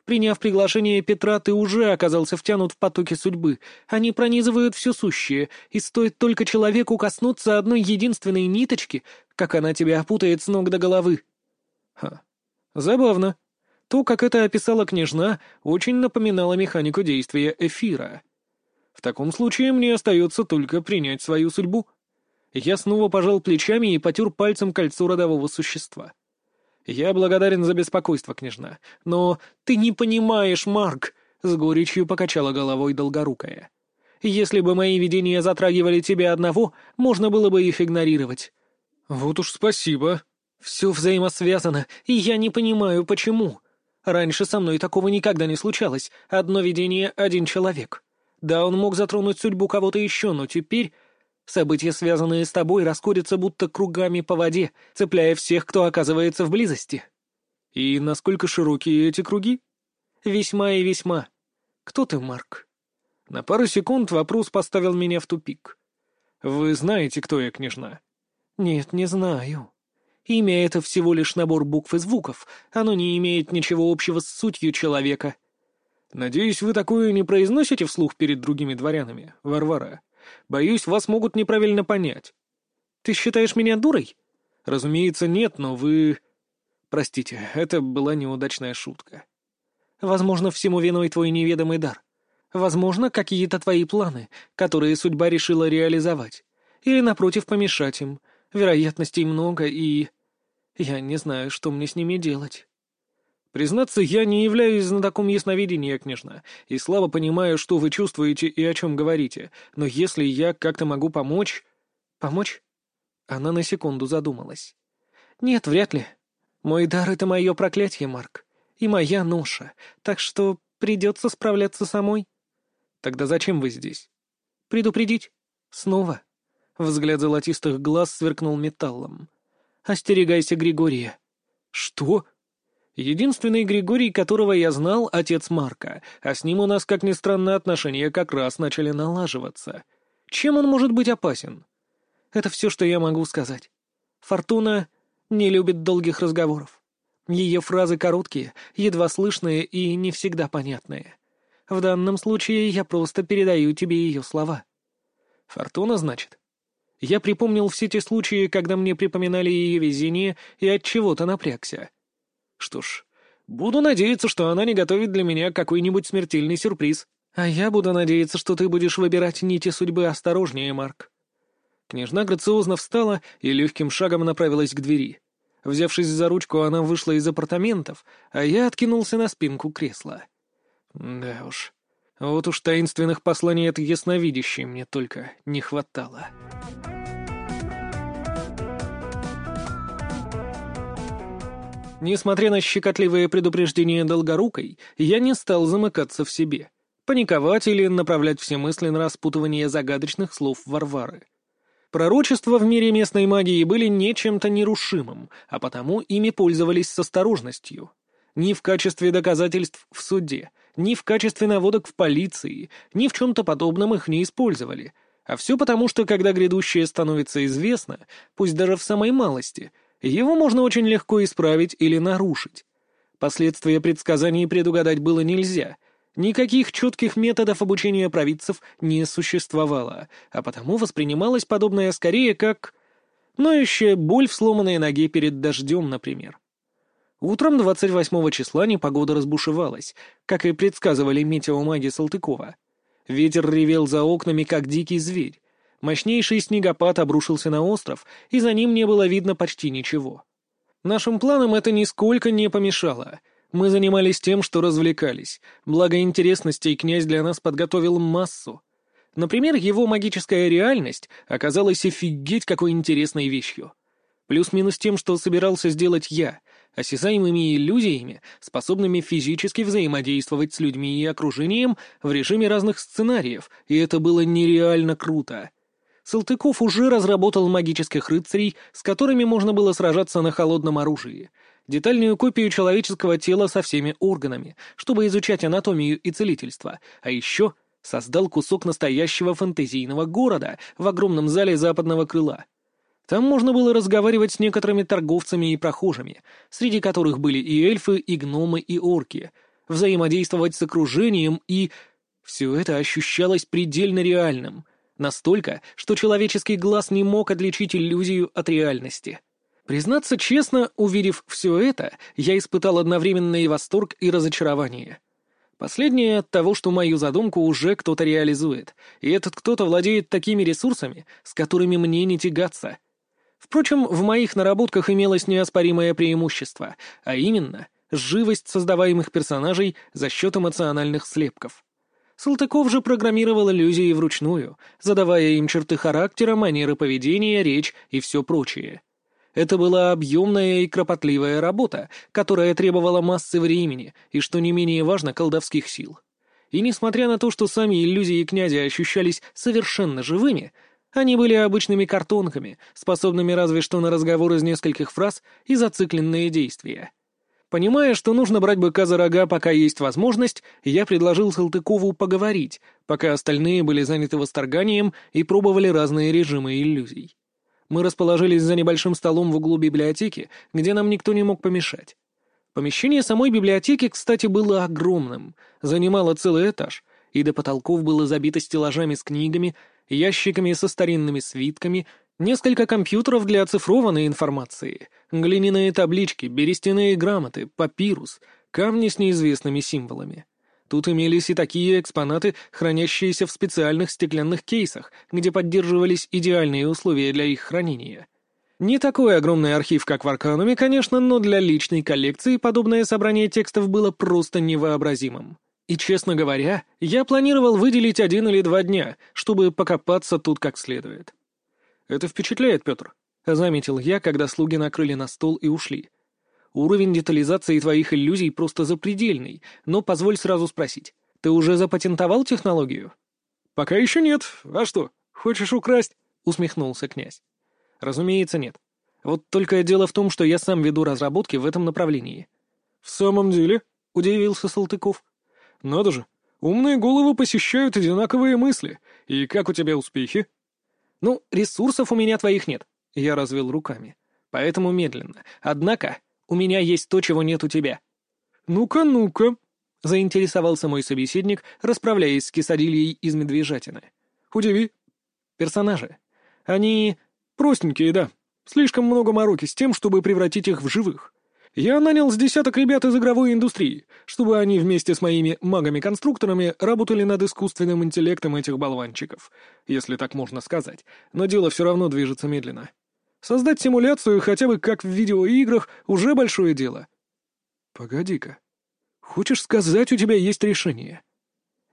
B: «Приняв приглашение Петра, ты уже оказался втянут в потоки судьбы. Они пронизывают все сущее, и стоит только человеку коснуться одной единственной ниточки, как она тебя опутает с ног до головы». «Ха, Забавно. То, как это описала княжна, очень напоминало механику действия эфира. В таком случае мне остается только принять свою судьбу. Я снова пожал плечами и потер пальцем кольцо родового существа. Я благодарен за беспокойство, княжна, но ты не понимаешь, Марк, — с горечью покачала головой долгорукая. Если бы мои видения затрагивали тебя одного, можно было бы их игнорировать. Вот уж спасибо, все взаимосвязано, и я не понимаю, почему. Раньше со мной такого никогда не случалось. Одно видение — один человек. Да, он мог затронуть судьбу кого-то еще, но теперь... События, связанные с тобой, расходятся будто кругами по воде, цепляя всех, кто оказывается в близости. И насколько широкие эти круги? Весьма и весьма. Кто ты, Марк? На пару секунд вопрос поставил меня в тупик. Вы знаете, кто я, княжна? Нет, не знаю. Имя — это всего лишь набор букв и звуков, оно не имеет ничего общего с сутью человека. Надеюсь, вы такое не произносите вслух перед другими дворянами, Варвара. Боюсь, вас могут неправильно понять. Ты считаешь меня дурой? Разумеется, нет, но вы... Простите, это была неудачная шутка. Возможно, всему виной твой неведомый дар. Возможно, какие-то твои планы, которые судьба решила реализовать. Или, напротив, помешать им. Вероятностей много и... Я не знаю, что мне с ними делать. Признаться, я не являюсь знатоком ясновидения, княжна, и слабо понимаю, что вы чувствуете и о чем говорите, но если я как-то могу помочь... Помочь? Она на секунду задумалась. Нет, вряд ли. Мой дар — это мое проклятие, Марк, и моя ноша, так что придется справляться самой. Тогда зачем вы здесь? Предупредить. Снова. Взгляд золотистых глаз сверкнул металлом. «Остерегайся Григория». «Что?» Единственный Григорий, которого я знал, отец Марка, а с ним у нас, как ни странно, отношения как раз начали налаживаться. Чем он может быть опасен? Это все, что я могу сказать. Фортуна не любит долгих разговоров. Ее фразы короткие, едва слышные и не всегда понятные. В данном случае я просто передаю тебе ее слова. Фортуна, значит? Я припомнил все те случаи, когда мне припоминали ее везение, и от чего-то напрягся. Что ж, буду надеяться, что она не готовит для меня какой-нибудь смертельный сюрприз. А я буду надеяться, что ты будешь выбирать нити судьбы осторожнее, Марк. Княжна грациозно встала и легким шагом направилась к двери. Взявшись за ручку, она вышла из апартаментов, а я откинулся на спинку кресла. Да уж, вот уж таинственных посланий от ясновидящей мне только не хватало. Несмотря на щекотливое предупреждение Долгорукой, я не стал замыкаться в себе, паниковать или направлять все мысли на распутывание загадочных слов Варвары. Пророчества в мире местной магии были не чем-то нерушимым, а потому ими пользовались с осторожностью. Ни в качестве доказательств в суде, ни в качестве наводок в полиции, ни в чем-то подобном их не использовали. А все потому, что когда грядущее становится известно, пусть даже в самой малости — его можно очень легко исправить или нарушить. Последствия предсказаний предугадать было нельзя. Никаких четких методов обучения провидцев не существовало, а потому воспринималось подобное скорее как... Ноющая боль в сломанной ноге перед дождем, например. Утром 28 числа непогода разбушевалась, как и предсказывали метеомаги Салтыкова. Ветер ревел за окнами, как дикий зверь. Мощнейший снегопад обрушился на остров, и за ним не было видно почти ничего. Нашим планам это нисколько не помешало. Мы занимались тем, что развлекались, благо интересностей князь для нас подготовил массу. Например, его магическая реальность оказалась офигеть какой интересной вещью. Плюс-минус тем, что собирался сделать я, осязаемыми иллюзиями, способными физически взаимодействовать с людьми и окружением в режиме разных сценариев, и это было нереально круто. Салтыков уже разработал магических рыцарей, с которыми можно было сражаться на холодном оружии, детальную копию человеческого тела со всеми органами, чтобы изучать анатомию и целительство, а еще создал кусок настоящего фэнтезийного города в огромном зале западного крыла. Там можно было разговаривать с некоторыми торговцами и прохожими, среди которых были и эльфы, и гномы, и орки, взаимодействовать с окружением и... Все это ощущалось предельно реальным — Настолько, что человеческий глаз не мог отличить иллюзию от реальности. Признаться честно, увидев все это, я испытал одновременно и восторг, и разочарование. Последнее от того, что мою задумку уже кто-то реализует, и этот кто-то владеет такими ресурсами, с которыми мне не тягаться. Впрочем, в моих наработках имелось неоспоримое преимущество, а именно — живость создаваемых персонажей за счет эмоциональных слепков. Салтыков же программировал иллюзии вручную, задавая им черты характера, манеры поведения, речь и все прочее. Это была объемная и кропотливая работа, которая требовала массы времени и, что не менее важно, колдовских сил. И несмотря на то, что сами иллюзии князя ощущались совершенно живыми, они были обычными картонками, способными разве что на разговор из нескольких фраз и зацикленные действия. Понимая, что нужно брать быка за рога, пока есть возможность, я предложил Салтыкову поговорить, пока остальные были заняты восторганием и пробовали разные режимы иллюзий. Мы расположились за небольшим столом в углу библиотеки, где нам никто не мог помешать. Помещение самой библиотеки, кстати, было огромным, занимало целый этаж, и до потолков было забито стеллажами с книгами, ящиками со старинными свитками Несколько компьютеров для оцифрованной информации, глиняные таблички, берестяные грамоты, папирус, камни с неизвестными символами. Тут имелись и такие экспонаты, хранящиеся в специальных стеклянных кейсах, где поддерживались идеальные условия для их хранения. Не такой огромный архив, как в Аркануме, конечно, но для личной коллекции подобное собрание текстов было просто невообразимым. И, честно говоря, я планировал выделить один или два дня, чтобы покопаться тут как следует. «Это впечатляет, Петр», — заметил я, когда слуги накрыли на стол и ушли. «Уровень детализации твоих иллюзий просто запредельный, но позволь сразу спросить, ты уже запатентовал технологию?»
C: «Пока еще нет. А что, хочешь украсть?»
B: — усмехнулся князь. «Разумеется, нет. Вот только дело в том, что я сам веду разработки в этом направлении».
C: «В самом деле?» — удивился Салтыков. «Надо же, умные головы посещают одинаковые мысли. И как у тебя успехи?»
B: «Ну, ресурсов у меня твоих нет», — я развел руками. «Поэтому медленно. Однако у меня есть то, чего нет у тебя».
C: «Ну-ка, ну-ка», —
B: заинтересовался мой собеседник, расправляясь с кисадильей из медвежатины.
C: «Удиви».
B: «Персонажи. Они...»
C: «Простенькие, да. Слишком много мороки с тем, чтобы превратить их в живых. Я нанял с десяток ребят из игровой индустрии, чтобы они вместе с моими магами-конструкторами работали над искусственным интеллектом этих болванчиков, если так можно сказать, но дело все равно движется медленно. Создать симуляцию хотя бы как в видеоиграх уже большое дело. Погоди-ка. Хочешь сказать, у тебя есть решение?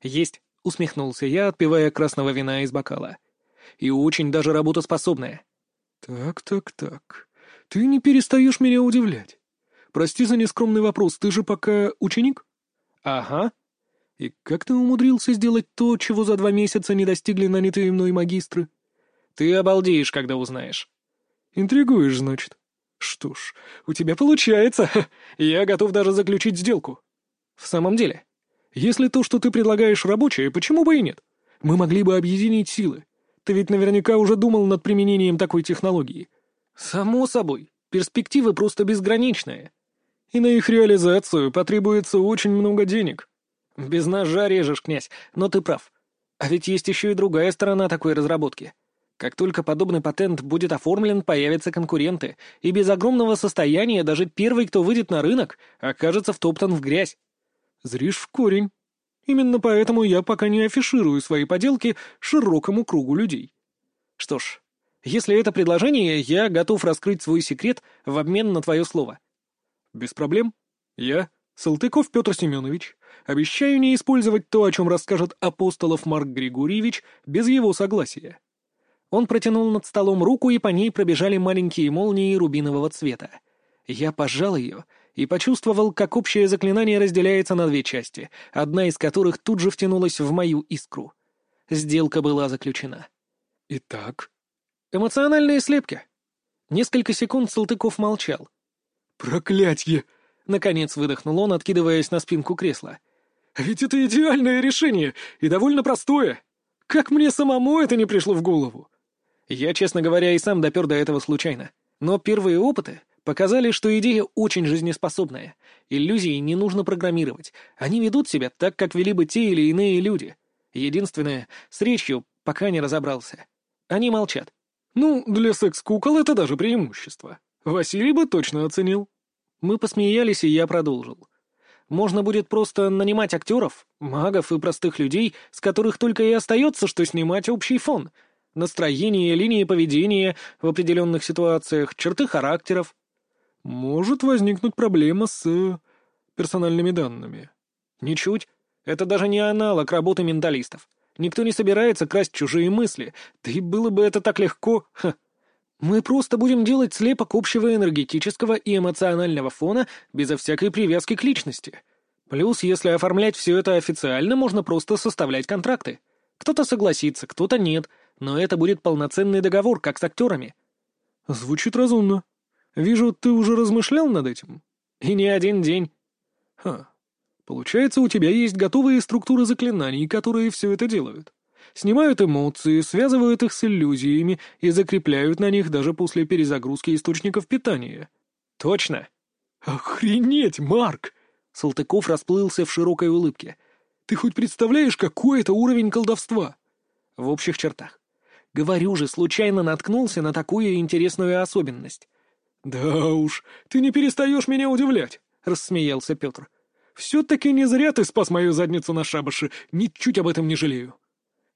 B: Есть, усмехнулся я, отпивая красного вина из бокала. И очень даже работоспособная.
C: Так, так, так. Ты не перестаешь меня удивлять. Прости за нескромный вопрос, ты же пока ученик?
B: Ага.
C: И как ты умудрился сделать то, чего за два месяца не достигли нанятые мной магистры?
B: Ты обалдеешь, когда узнаешь.
C: Интригуешь, значит. Что ж, у тебя получается. Я готов даже заключить сделку.
B: В самом деле?
C: Если то, что ты предлагаешь, рабочее, почему бы и нет? Мы могли бы объединить силы. Ты ведь наверняка уже думал над применением такой технологии.
B: Само собой. Перспективы просто безграничные
C: и на их реализацию потребуется очень много денег.
B: Без ножа режешь, князь, но ты прав. А ведь есть еще и другая сторона такой разработки. Как только подобный патент будет оформлен, появятся конкуренты, и без огромного состояния даже первый, кто выйдет на рынок, окажется втоптан в грязь.
C: Зришь в корень. Именно поэтому я пока не афиширую свои поделки широкому кругу людей.
B: Что ж, если это предложение, я готов раскрыть свой секрет в обмен на твое слово.
C: «Без проблем. Я, Салтыков Петр Семенович, обещаю не использовать то, о чем расскажет Апостолов Марк Григорьевич, без его согласия».
B: Он протянул над столом руку, и по ней пробежали маленькие молнии рубинового цвета. Я пожал ее и почувствовал, как общее заклинание разделяется на две части, одна из которых тут же втянулась в мою искру. Сделка была заключена.
C: Итак?
B: Эмоциональные слепки. Несколько секунд Салтыков молчал.
C: «Проклятье!» — наконец выдохнул он, откидываясь на спинку кресла. «А ведь это идеальное решение и довольно простое. Как мне самому это не пришло в голову?»
B: Я, честно говоря, и сам допер до этого случайно. Но первые опыты показали, что идея очень жизнеспособная. Иллюзии не нужно программировать. Они ведут себя так, как вели бы те или иные люди. Единственное, с речью пока не разобрался. Они молчат.
C: «Ну, для секс-кукол это даже преимущество. Василий бы точно оценил».
B: Мы посмеялись, и я продолжил. Можно будет просто нанимать актеров, магов и простых людей, с которых только и остается, что снимать общий фон. Настроение, линии поведения в определенных ситуациях, черты характеров.
C: Может возникнуть проблема с... Э, персональными данными.
B: Ничуть. Это даже не аналог работы менталистов. Никто не собирается красть чужие мысли. Да и было бы это так легко. Ха. Мы просто будем делать слепок общего энергетического и эмоционального фона безо всякой привязки к личности. Плюс, если оформлять все это официально, можно просто составлять контракты. Кто-то согласится, кто-то нет, но это будет полноценный договор, как с актерами.
C: Звучит разумно. Вижу, ты уже размышлял над этим.
B: И не один день.
C: Ха. Получается, у тебя есть готовые структуры заклинаний, которые все это делают. Снимают эмоции, связывают их с иллюзиями и закрепляют на них даже после перезагрузки источников питания.
B: Точно.
C: Охренеть, Марк!
B: Салтыков расплылся в широкой улыбке.
C: Ты хоть представляешь, какой это уровень колдовства?
B: В общих чертах. Говорю же, случайно наткнулся на такую интересную особенность.
C: «Да уж, ты не перестаешь меня удивлять», — рассмеялся Петр. Все-таки не зря ты спас мою задницу на шабаше, ничуть об этом не жалею.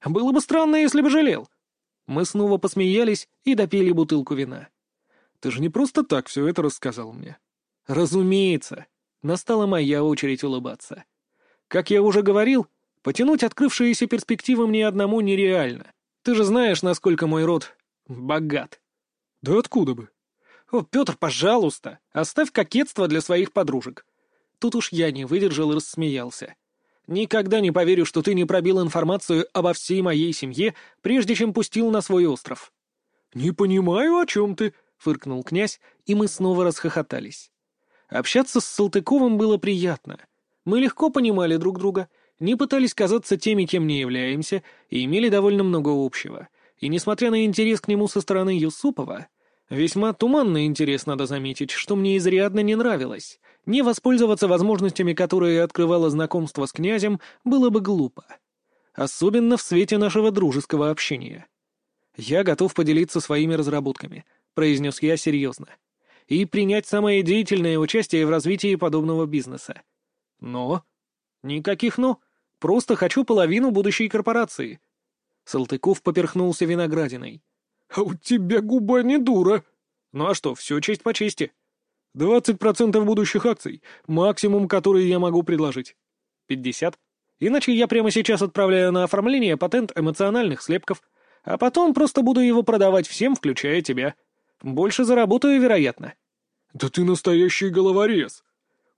B: Было бы странно, если бы жалел. Мы снова посмеялись и допили бутылку вина.
C: Ты же не просто так все это рассказал мне.
B: Разумеется. Настала моя очередь улыбаться. Как я уже говорил, потянуть открывшиеся перспективы мне одному нереально. Ты же знаешь, насколько мой род богат.
C: Да откуда бы?
B: О, Петр, пожалуйста, оставь кокетство для своих подружек. Тут уж я не выдержал и рассмеялся. «Никогда не поверю, что ты не пробил информацию обо всей моей семье, прежде чем пустил на свой остров».
C: «Не понимаю, о чем ты», — фыркнул князь, и мы снова расхохотались.
B: Общаться с Салтыковым было приятно. Мы легко понимали друг друга, не пытались казаться теми, кем не являемся, и имели довольно много общего. И несмотря на интерес к нему со стороны Юсупова, весьма туманный интерес, надо заметить, что мне изрядно не нравилось, не воспользоваться возможностями, которые открывало знакомство с князем, было бы глупо. Особенно в свете нашего дружеского общения. «Я готов поделиться своими разработками», — произнес я серьезно. «И принять самое деятельное участие в развитии подобного бизнеса. Но...» «Никаких «но». Просто хочу половину будущей корпорации». Салтыков поперхнулся виноградиной.
C: «А у тебя губа не дура».
B: «Ну а что, все честь по чести».
C: Двадцать процентов будущих акций, максимум, который я могу предложить.
B: Пятьдесят. Иначе я прямо сейчас отправляю на оформление патент эмоциональных слепков, а потом просто буду его продавать всем, включая тебя. Больше заработаю, вероятно.
C: Да ты настоящий головорез.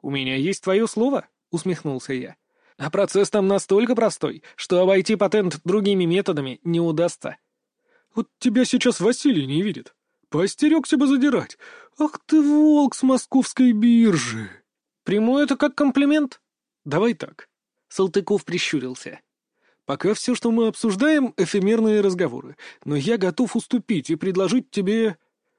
B: У меня есть твое слово, усмехнулся я. А процесс там настолько простой, что обойти патент другими методами не удастся.
C: Вот тебя сейчас Василий не видит. Поостерегся бы задирать. Ах ты волк с московской биржи.
B: Приму это как комплимент?
C: Давай так.
B: Салтыков прищурился.
C: Пока все, что мы обсуждаем, эфемерные разговоры, но я готов уступить и предложить тебе,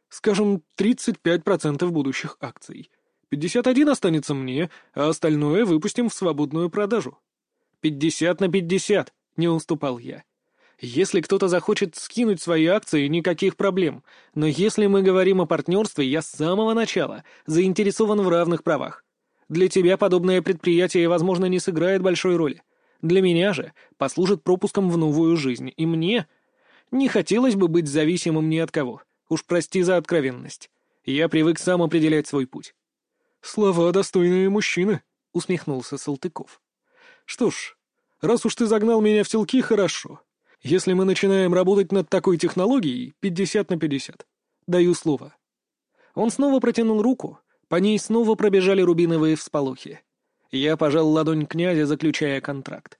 C: скажем, 35% будущих акций. 51 останется мне, а остальное выпустим в свободную продажу.
B: 50 на 50, не уступал я. Если кто-то захочет скинуть свои акции, никаких проблем. Но если мы говорим о партнерстве, я с самого начала заинтересован в равных правах. Для тебя подобное предприятие, возможно, не сыграет большой роли. Для меня же послужит пропуском в новую жизнь. И мне не хотелось бы быть зависимым ни от кого. Уж прости за откровенность. Я привык сам определять свой путь.
C: «Слова достойные мужчины», — усмехнулся Салтыков. «Что ж, раз уж ты загнал меня в селки, хорошо. Если мы начинаем работать над такой технологией, 50 на 50. Даю слово.
B: Он снова протянул руку, по ней снова пробежали рубиновые всполохи. Я пожал ладонь князя, заключая контракт.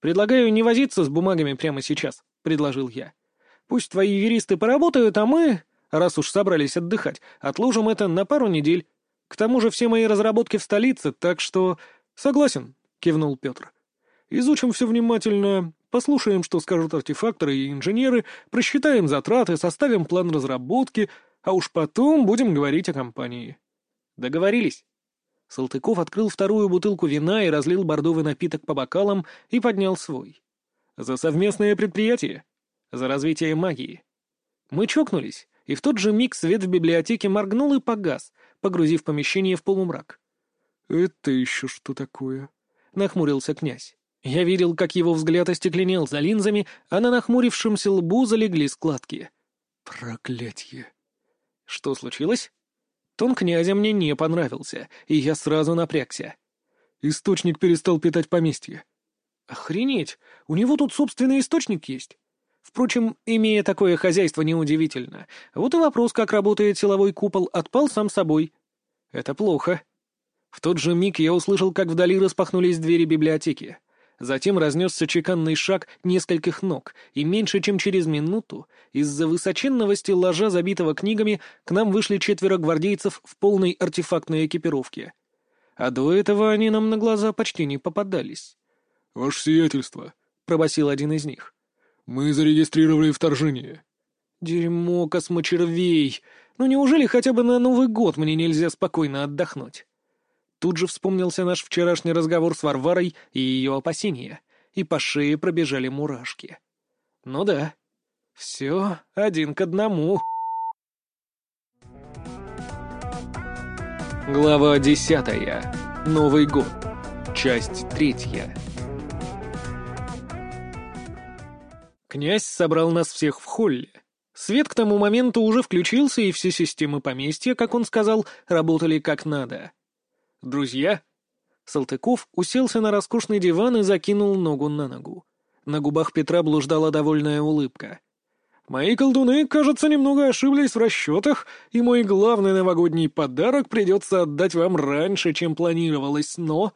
B: «Предлагаю не возиться с бумагами прямо сейчас», — предложил я.
A: Пусть твои юристы поработают, а мы, раз уж собрались отдыхать, отложим это на пару недель. К тому же все мои разработки в столице, так что... Согласен, кивнул Петр. Изучим все внимательно, послушаем, что скажут артефакторы и инженеры, просчитаем затраты, составим план разработки, а уж потом будем говорить о компании. Договорились? Салтыков открыл вторую бутылку вина и разлил бордовый напиток по бокалам и поднял свой. «За совместное предприятие! За развитие магии!» Мы чокнулись, и в тот же миг свет в библиотеке моргнул и погас, погрузив помещение в полумрак.
C: «Это еще что такое?»
A: — нахмурился князь. Я видел, как его взгляд остекленел за линзами, а на нахмурившемся лбу залегли складки.
C: «Проклятье!»
A: «Что случилось?» Тон князя мне не понравился, и я сразу напрягся.
C: Источник перестал питать поместье.
A: Охренеть! У него тут собственный источник есть. Впрочем, имея такое хозяйство, неудивительно. Вот и вопрос, как работает силовой купол, отпал сам собой. Это плохо. В тот же миг я услышал, как вдали распахнулись двери библиотеки. Затем разнесся чеканный шаг нескольких ног, и меньше чем через минуту из-за высоченного стеллажа, забитого книгами, к нам вышли четверо гвардейцев в полной артефактной экипировке. А до этого они нам на глаза почти не попадались.
C: — Ваше сиятельство, —
A: пробасил один из них.
C: — Мы зарегистрировали вторжение.
A: — Дерьмо космочервей! Ну неужели хотя бы на Новый год мне нельзя спокойно отдохнуть? Тут же вспомнился наш вчерашний разговор с Варварой и ее опасения, и по шее пробежали мурашки. Ну да, все один к одному. Глава десятая. Новый год. Часть третья. Князь собрал нас всех в холле. Свет к тому моменту уже включился, и все системы поместья, как он сказал, работали как надо. «Друзья?» Салтыков уселся на роскошный диван и закинул ногу на ногу. На губах Петра блуждала довольная улыбка. «Мои колдуны, кажется, немного ошиблись в расчетах, и мой главный новогодний подарок придется отдать вам раньше, чем планировалось, но...»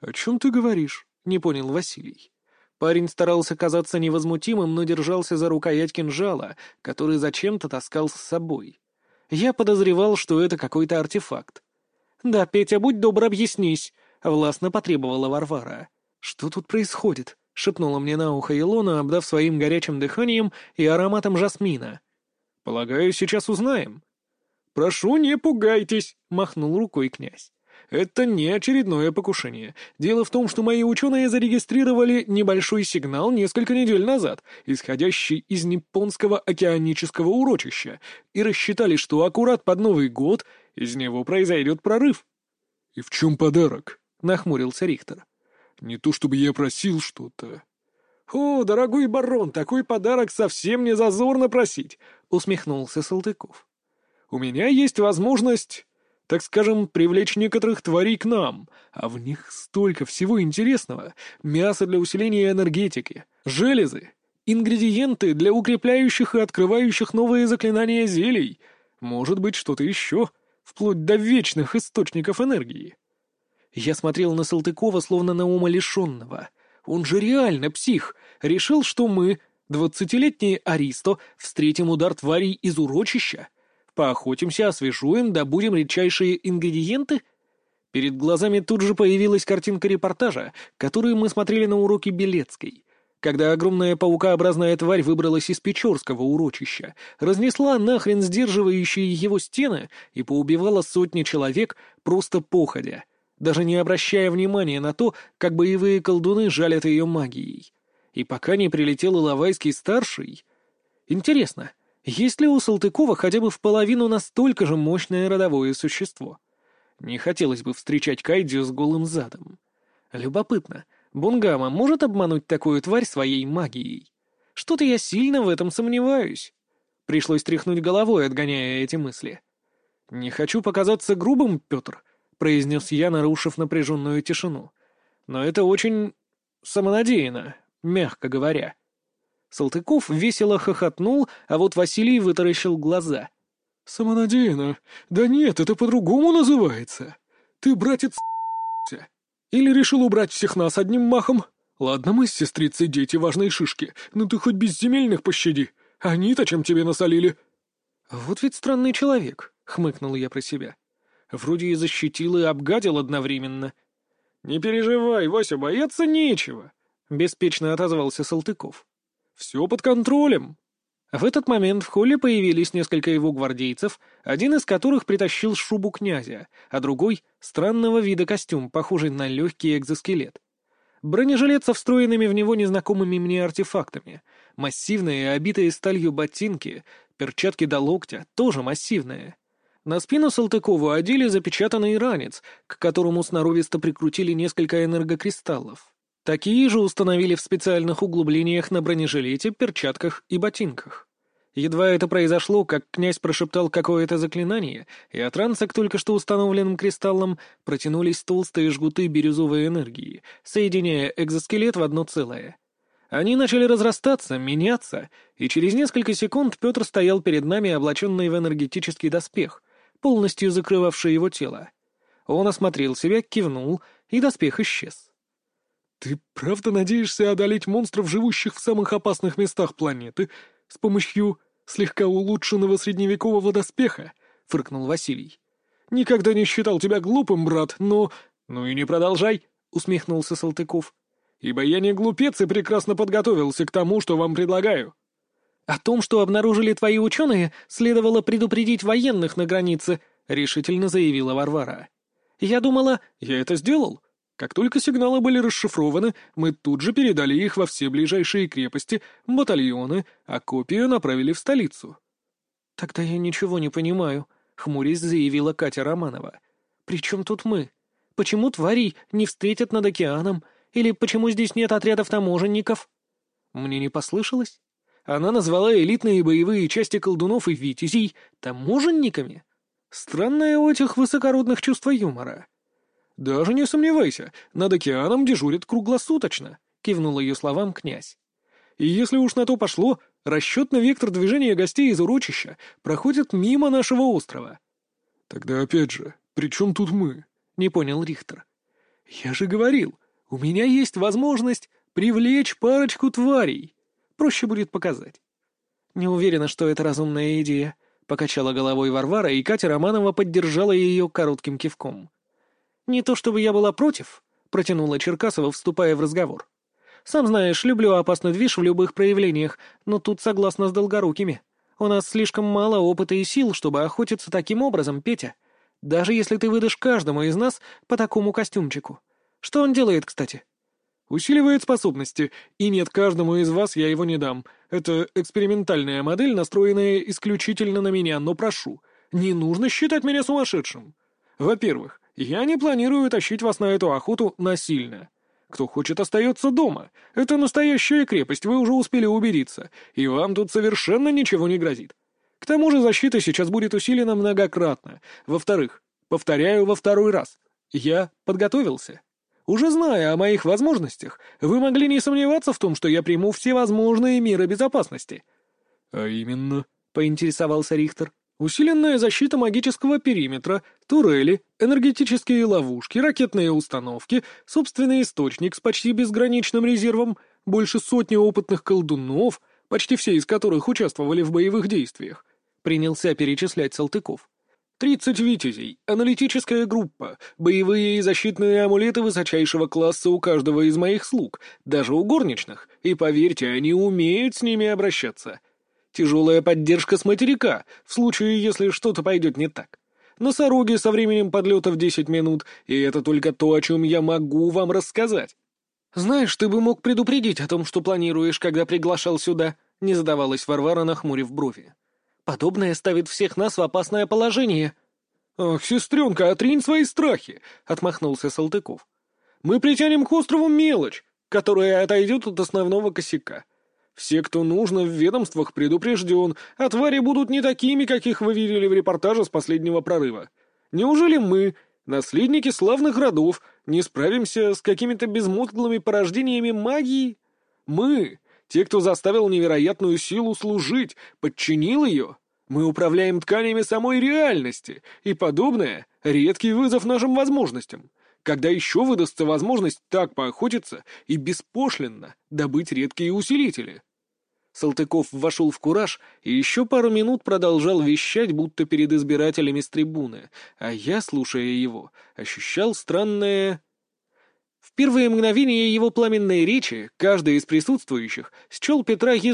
A: «О чем ты говоришь?» — не понял Василий. Парень старался казаться невозмутимым, но держался за рукоять кинжала, который зачем-то таскал с собой. Я подозревал, что это какой-то артефакт. «Да, Петя, будь добр, объяснись», — властно потребовала Варвара. «Что тут происходит?» — шепнула мне на ухо Илона, обдав своим горячим дыханием и ароматом жасмина. «Полагаю, сейчас узнаем». «Прошу, не пугайтесь», — махнул рукой князь. «Это не очередное покушение. Дело в том, что мои ученые зарегистрировали небольшой сигнал несколько недель назад, исходящий из японского океанического урочища, и рассчитали, что аккурат под Новый год из него произойдет прорыв.
C: — И в чем подарок?
A: — нахмурился Рихтер.
C: — Не то чтобы я просил что-то.
A: — О, дорогой барон, такой подарок совсем не зазорно просить, — усмехнулся Салтыков. — У меня есть возможность, так скажем, привлечь некоторых тварей к нам, а в них столько всего интересного. Мясо для усиления энергетики, железы, ингредиенты для укрепляющих и открывающих новые заклинания зелий, может быть, что-то еще вплоть до вечных источников энергии. Я смотрел на Салтыкова, словно на ума лишенного. Он же реально псих. Решил, что мы, двадцатилетние Аристо, встретим удар тварей из урочища, поохотимся, освежуем, добудем редчайшие ингредиенты. Перед глазами тут же появилась картинка репортажа, которую мы смотрели на уроке Белецкой — когда огромная паукообразная тварь выбралась из Печорского урочища, разнесла нахрен сдерживающие его стены и поубивала сотни человек просто походя, даже не обращая внимания на то, как боевые колдуны жалят ее магией. И пока не прилетел Иловайский-старший... Интересно, есть ли у Салтыкова хотя бы в половину настолько же мощное родовое существо? Не хотелось бы встречать Кайдзю с голым задом. Любопытно, Бунгама может обмануть такую тварь своей магией? Что-то я сильно в этом сомневаюсь. Пришлось тряхнуть головой, отгоняя эти мысли. «Не хочу показаться грубым, Петр», — произнес я, нарушив напряженную тишину. «Но это очень самонадеянно, мягко говоря». Салтыков весело хохотнул, а вот Василий вытаращил глаза.
C: «Самонадеянно? Да нет, это по-другому называется. Ты, братец, или решил убрать всех нас одним махом? Ладно, мы с сестрицей дети важные шишки, но ты хоть безземельных пощади. Они-то чем тебе насолили?»
B: «Вот ведь странный человек», — хмыкнул я про себя. «Вроде и защитил, и обгадил одновременно».
C: «Не переживай, Вася, бояться нечего», — беспечно отозвался Салтыков. «Все под контролем».
B: В этот момент в холле появились несколько его гвардейцев, один из которых притащил шубу князя, а другой — странного вида костюм, похожий на легкий экзоскелет. Бронежилет со встроенными в него незнакомыми мне артефактами, массивные, обитые сталью ботинки, перчатки до локтя, тоже массивные. На спину Салтыкову одели запечатанный ранец, к которому сноровисто прикрутили несколько энергокристаллов. Такие же установили в специальных углублениях на бронежилете, перчатках и ботинках. Едва это произошло, как князь прошептал какое-то заклинание, и от ранца к только что установленным кристаллам протянулись толстые жгуты бирюзовой энергии, соединяя экзоскелет в одно целое. Они начали разрастаться, меняться, и через несколько секунд Петр стоял перед нами, облаченный в энергетический доспех, полностью закрывавший его тело. Он осмотрел себя, кивнул, и доспех исчез.
C: «Ты правда надеешься одолеть монстров, живущих в самых опасных местах планеты, с помощью слегка улучшенного средневекового доспеха?» — фыркнул Василий. «Никогда не считал тебя глупым, брат, но...» «Ну и не продолжай», — усмехнулся Салтыков. «Ибо я не глупец и прекрасно подготовился к тому, что вам предлагаю».
B: «О том, что обнаружили твои ученые, следовало предупредить военных на границе», — решительно заявила Варвара. «Я думала...»
C: «Я это сделал», как только сигналы были расшифрованы, мы тут же передали их во все ближайшие крепости, батальоны, а копию направили в столицу.
B: «Тогда я ничего не понимаю», — хмурясь заявила Катя Романова. «При чем тут мы? Почему тварей не встретят над океаном? Или почему здесь нет отрядов таможенников?» Мне не послышалось. Она назвала элитные боевые части колдунов и витязей таможенниками. Странное у этих высокородных чувство юмора.
C: «Даже не сомневайся, над океаном дежурит круглосуточно», — кивнул ее словам князь. «И если уж на то пошло, расчетный вектор движения гостей из урочища проходит мимо нашего острова». «Тогда опять же, при чем тут мы?» — не понял Рихтер. «Я же говорил, у меня есть возможность привлечь парочку тварей. Проще будет показать».
B: «Не уверена, что это разумная идея», — покачала головой Варвара, и Катя Романова поддержала ее коротким кивком. «Не то чтобы я была против», — протянула Черкасова, вступая в разговор. «Сам знаешь, люблю опасный движ в любых проявлениях, но тут согласна с Долгорукими. У нас слишком мало опыта и сил, чтобы охотиться таким образом, Петя. Даже если ты выдашь каждому из нас по такому костюмчику. Что он делает, кстати?»
C: «Усиливает способности, и нет, каждому из вас я его не дам. Это экспериментальная модель, настроенная исключительно на меня, но прошу, не нужно считать меня сумасшедшим. Во-первых, я не планирую тащить вас на эту охоту насильно. Кто хочет, остается дома. Это настоящая крепость, вы уже успели убедиться, и вам тут совершенно ничего не грозит. К тому же защита сейчас будет усилена многократно. Во-вторых, повторяю во второй раз, я подготовился. Уже зная о моих возможностях, вы могли не сомневаться в том, что я приму все возможные меры безопасности. — А именно? — поинтересовался Рихтер. Усиленная защита магического периметра, турели, энергетические ловушки, ракетные установки, собственный источник с почти безграничным резервом, больше сотни опытных колдунов, почти все из которых участвовали в боевых действиях. Принялся перечислять Салтыков. Тридцать витязей, аналитическая группа, боевые и защитные амулеты высочайшего класса у каждого из моих слуг, даже у горничных, и поверьте, они умеют с ними обращаться. Тяжелая поддержка с материка, в случае, если что-то пойдет не так. Носороги со временем подлета в десять минут, и это только то, о чем я могу вам рассказать.
B: «Знаешь, ты бы мог предупредить о том, что планируешь, когда приглашал сюда», — не задавалась Варвара, нахмурив брови. «Подобное ставит всех нас в опасное положение».
C: «Ах, сестренка, отринь свои страхи», — отмахнулся Салтыков. «Мы притянем к острову мелочь, которая отойдет от основного косяка. Все, кто нужно, в ведомствах предупрежден, а твари будут не такими, каких вы видели в репортаже с последнего прорыва. Неужели мы, наследники славных родов, не справимся с какими-то безмозглыми порождениями магии? Мы, те, кто заставил невероятную силу служить, подчинил ее, мы управляем тканями самой реальности, и подобное — редкий вызов нашим возможностям. Когда еще выдастся возможность так поохотиться и беспошлинно добыть редкие усилители?
A: Салтыков вошел в кураж и еще пару минут продолжал вещать, будто перед избирателями с трибуны, а я, слушая его, ощущал странное... В первые мгновения его пламенной речи каждый из присутствующих счел Петра, если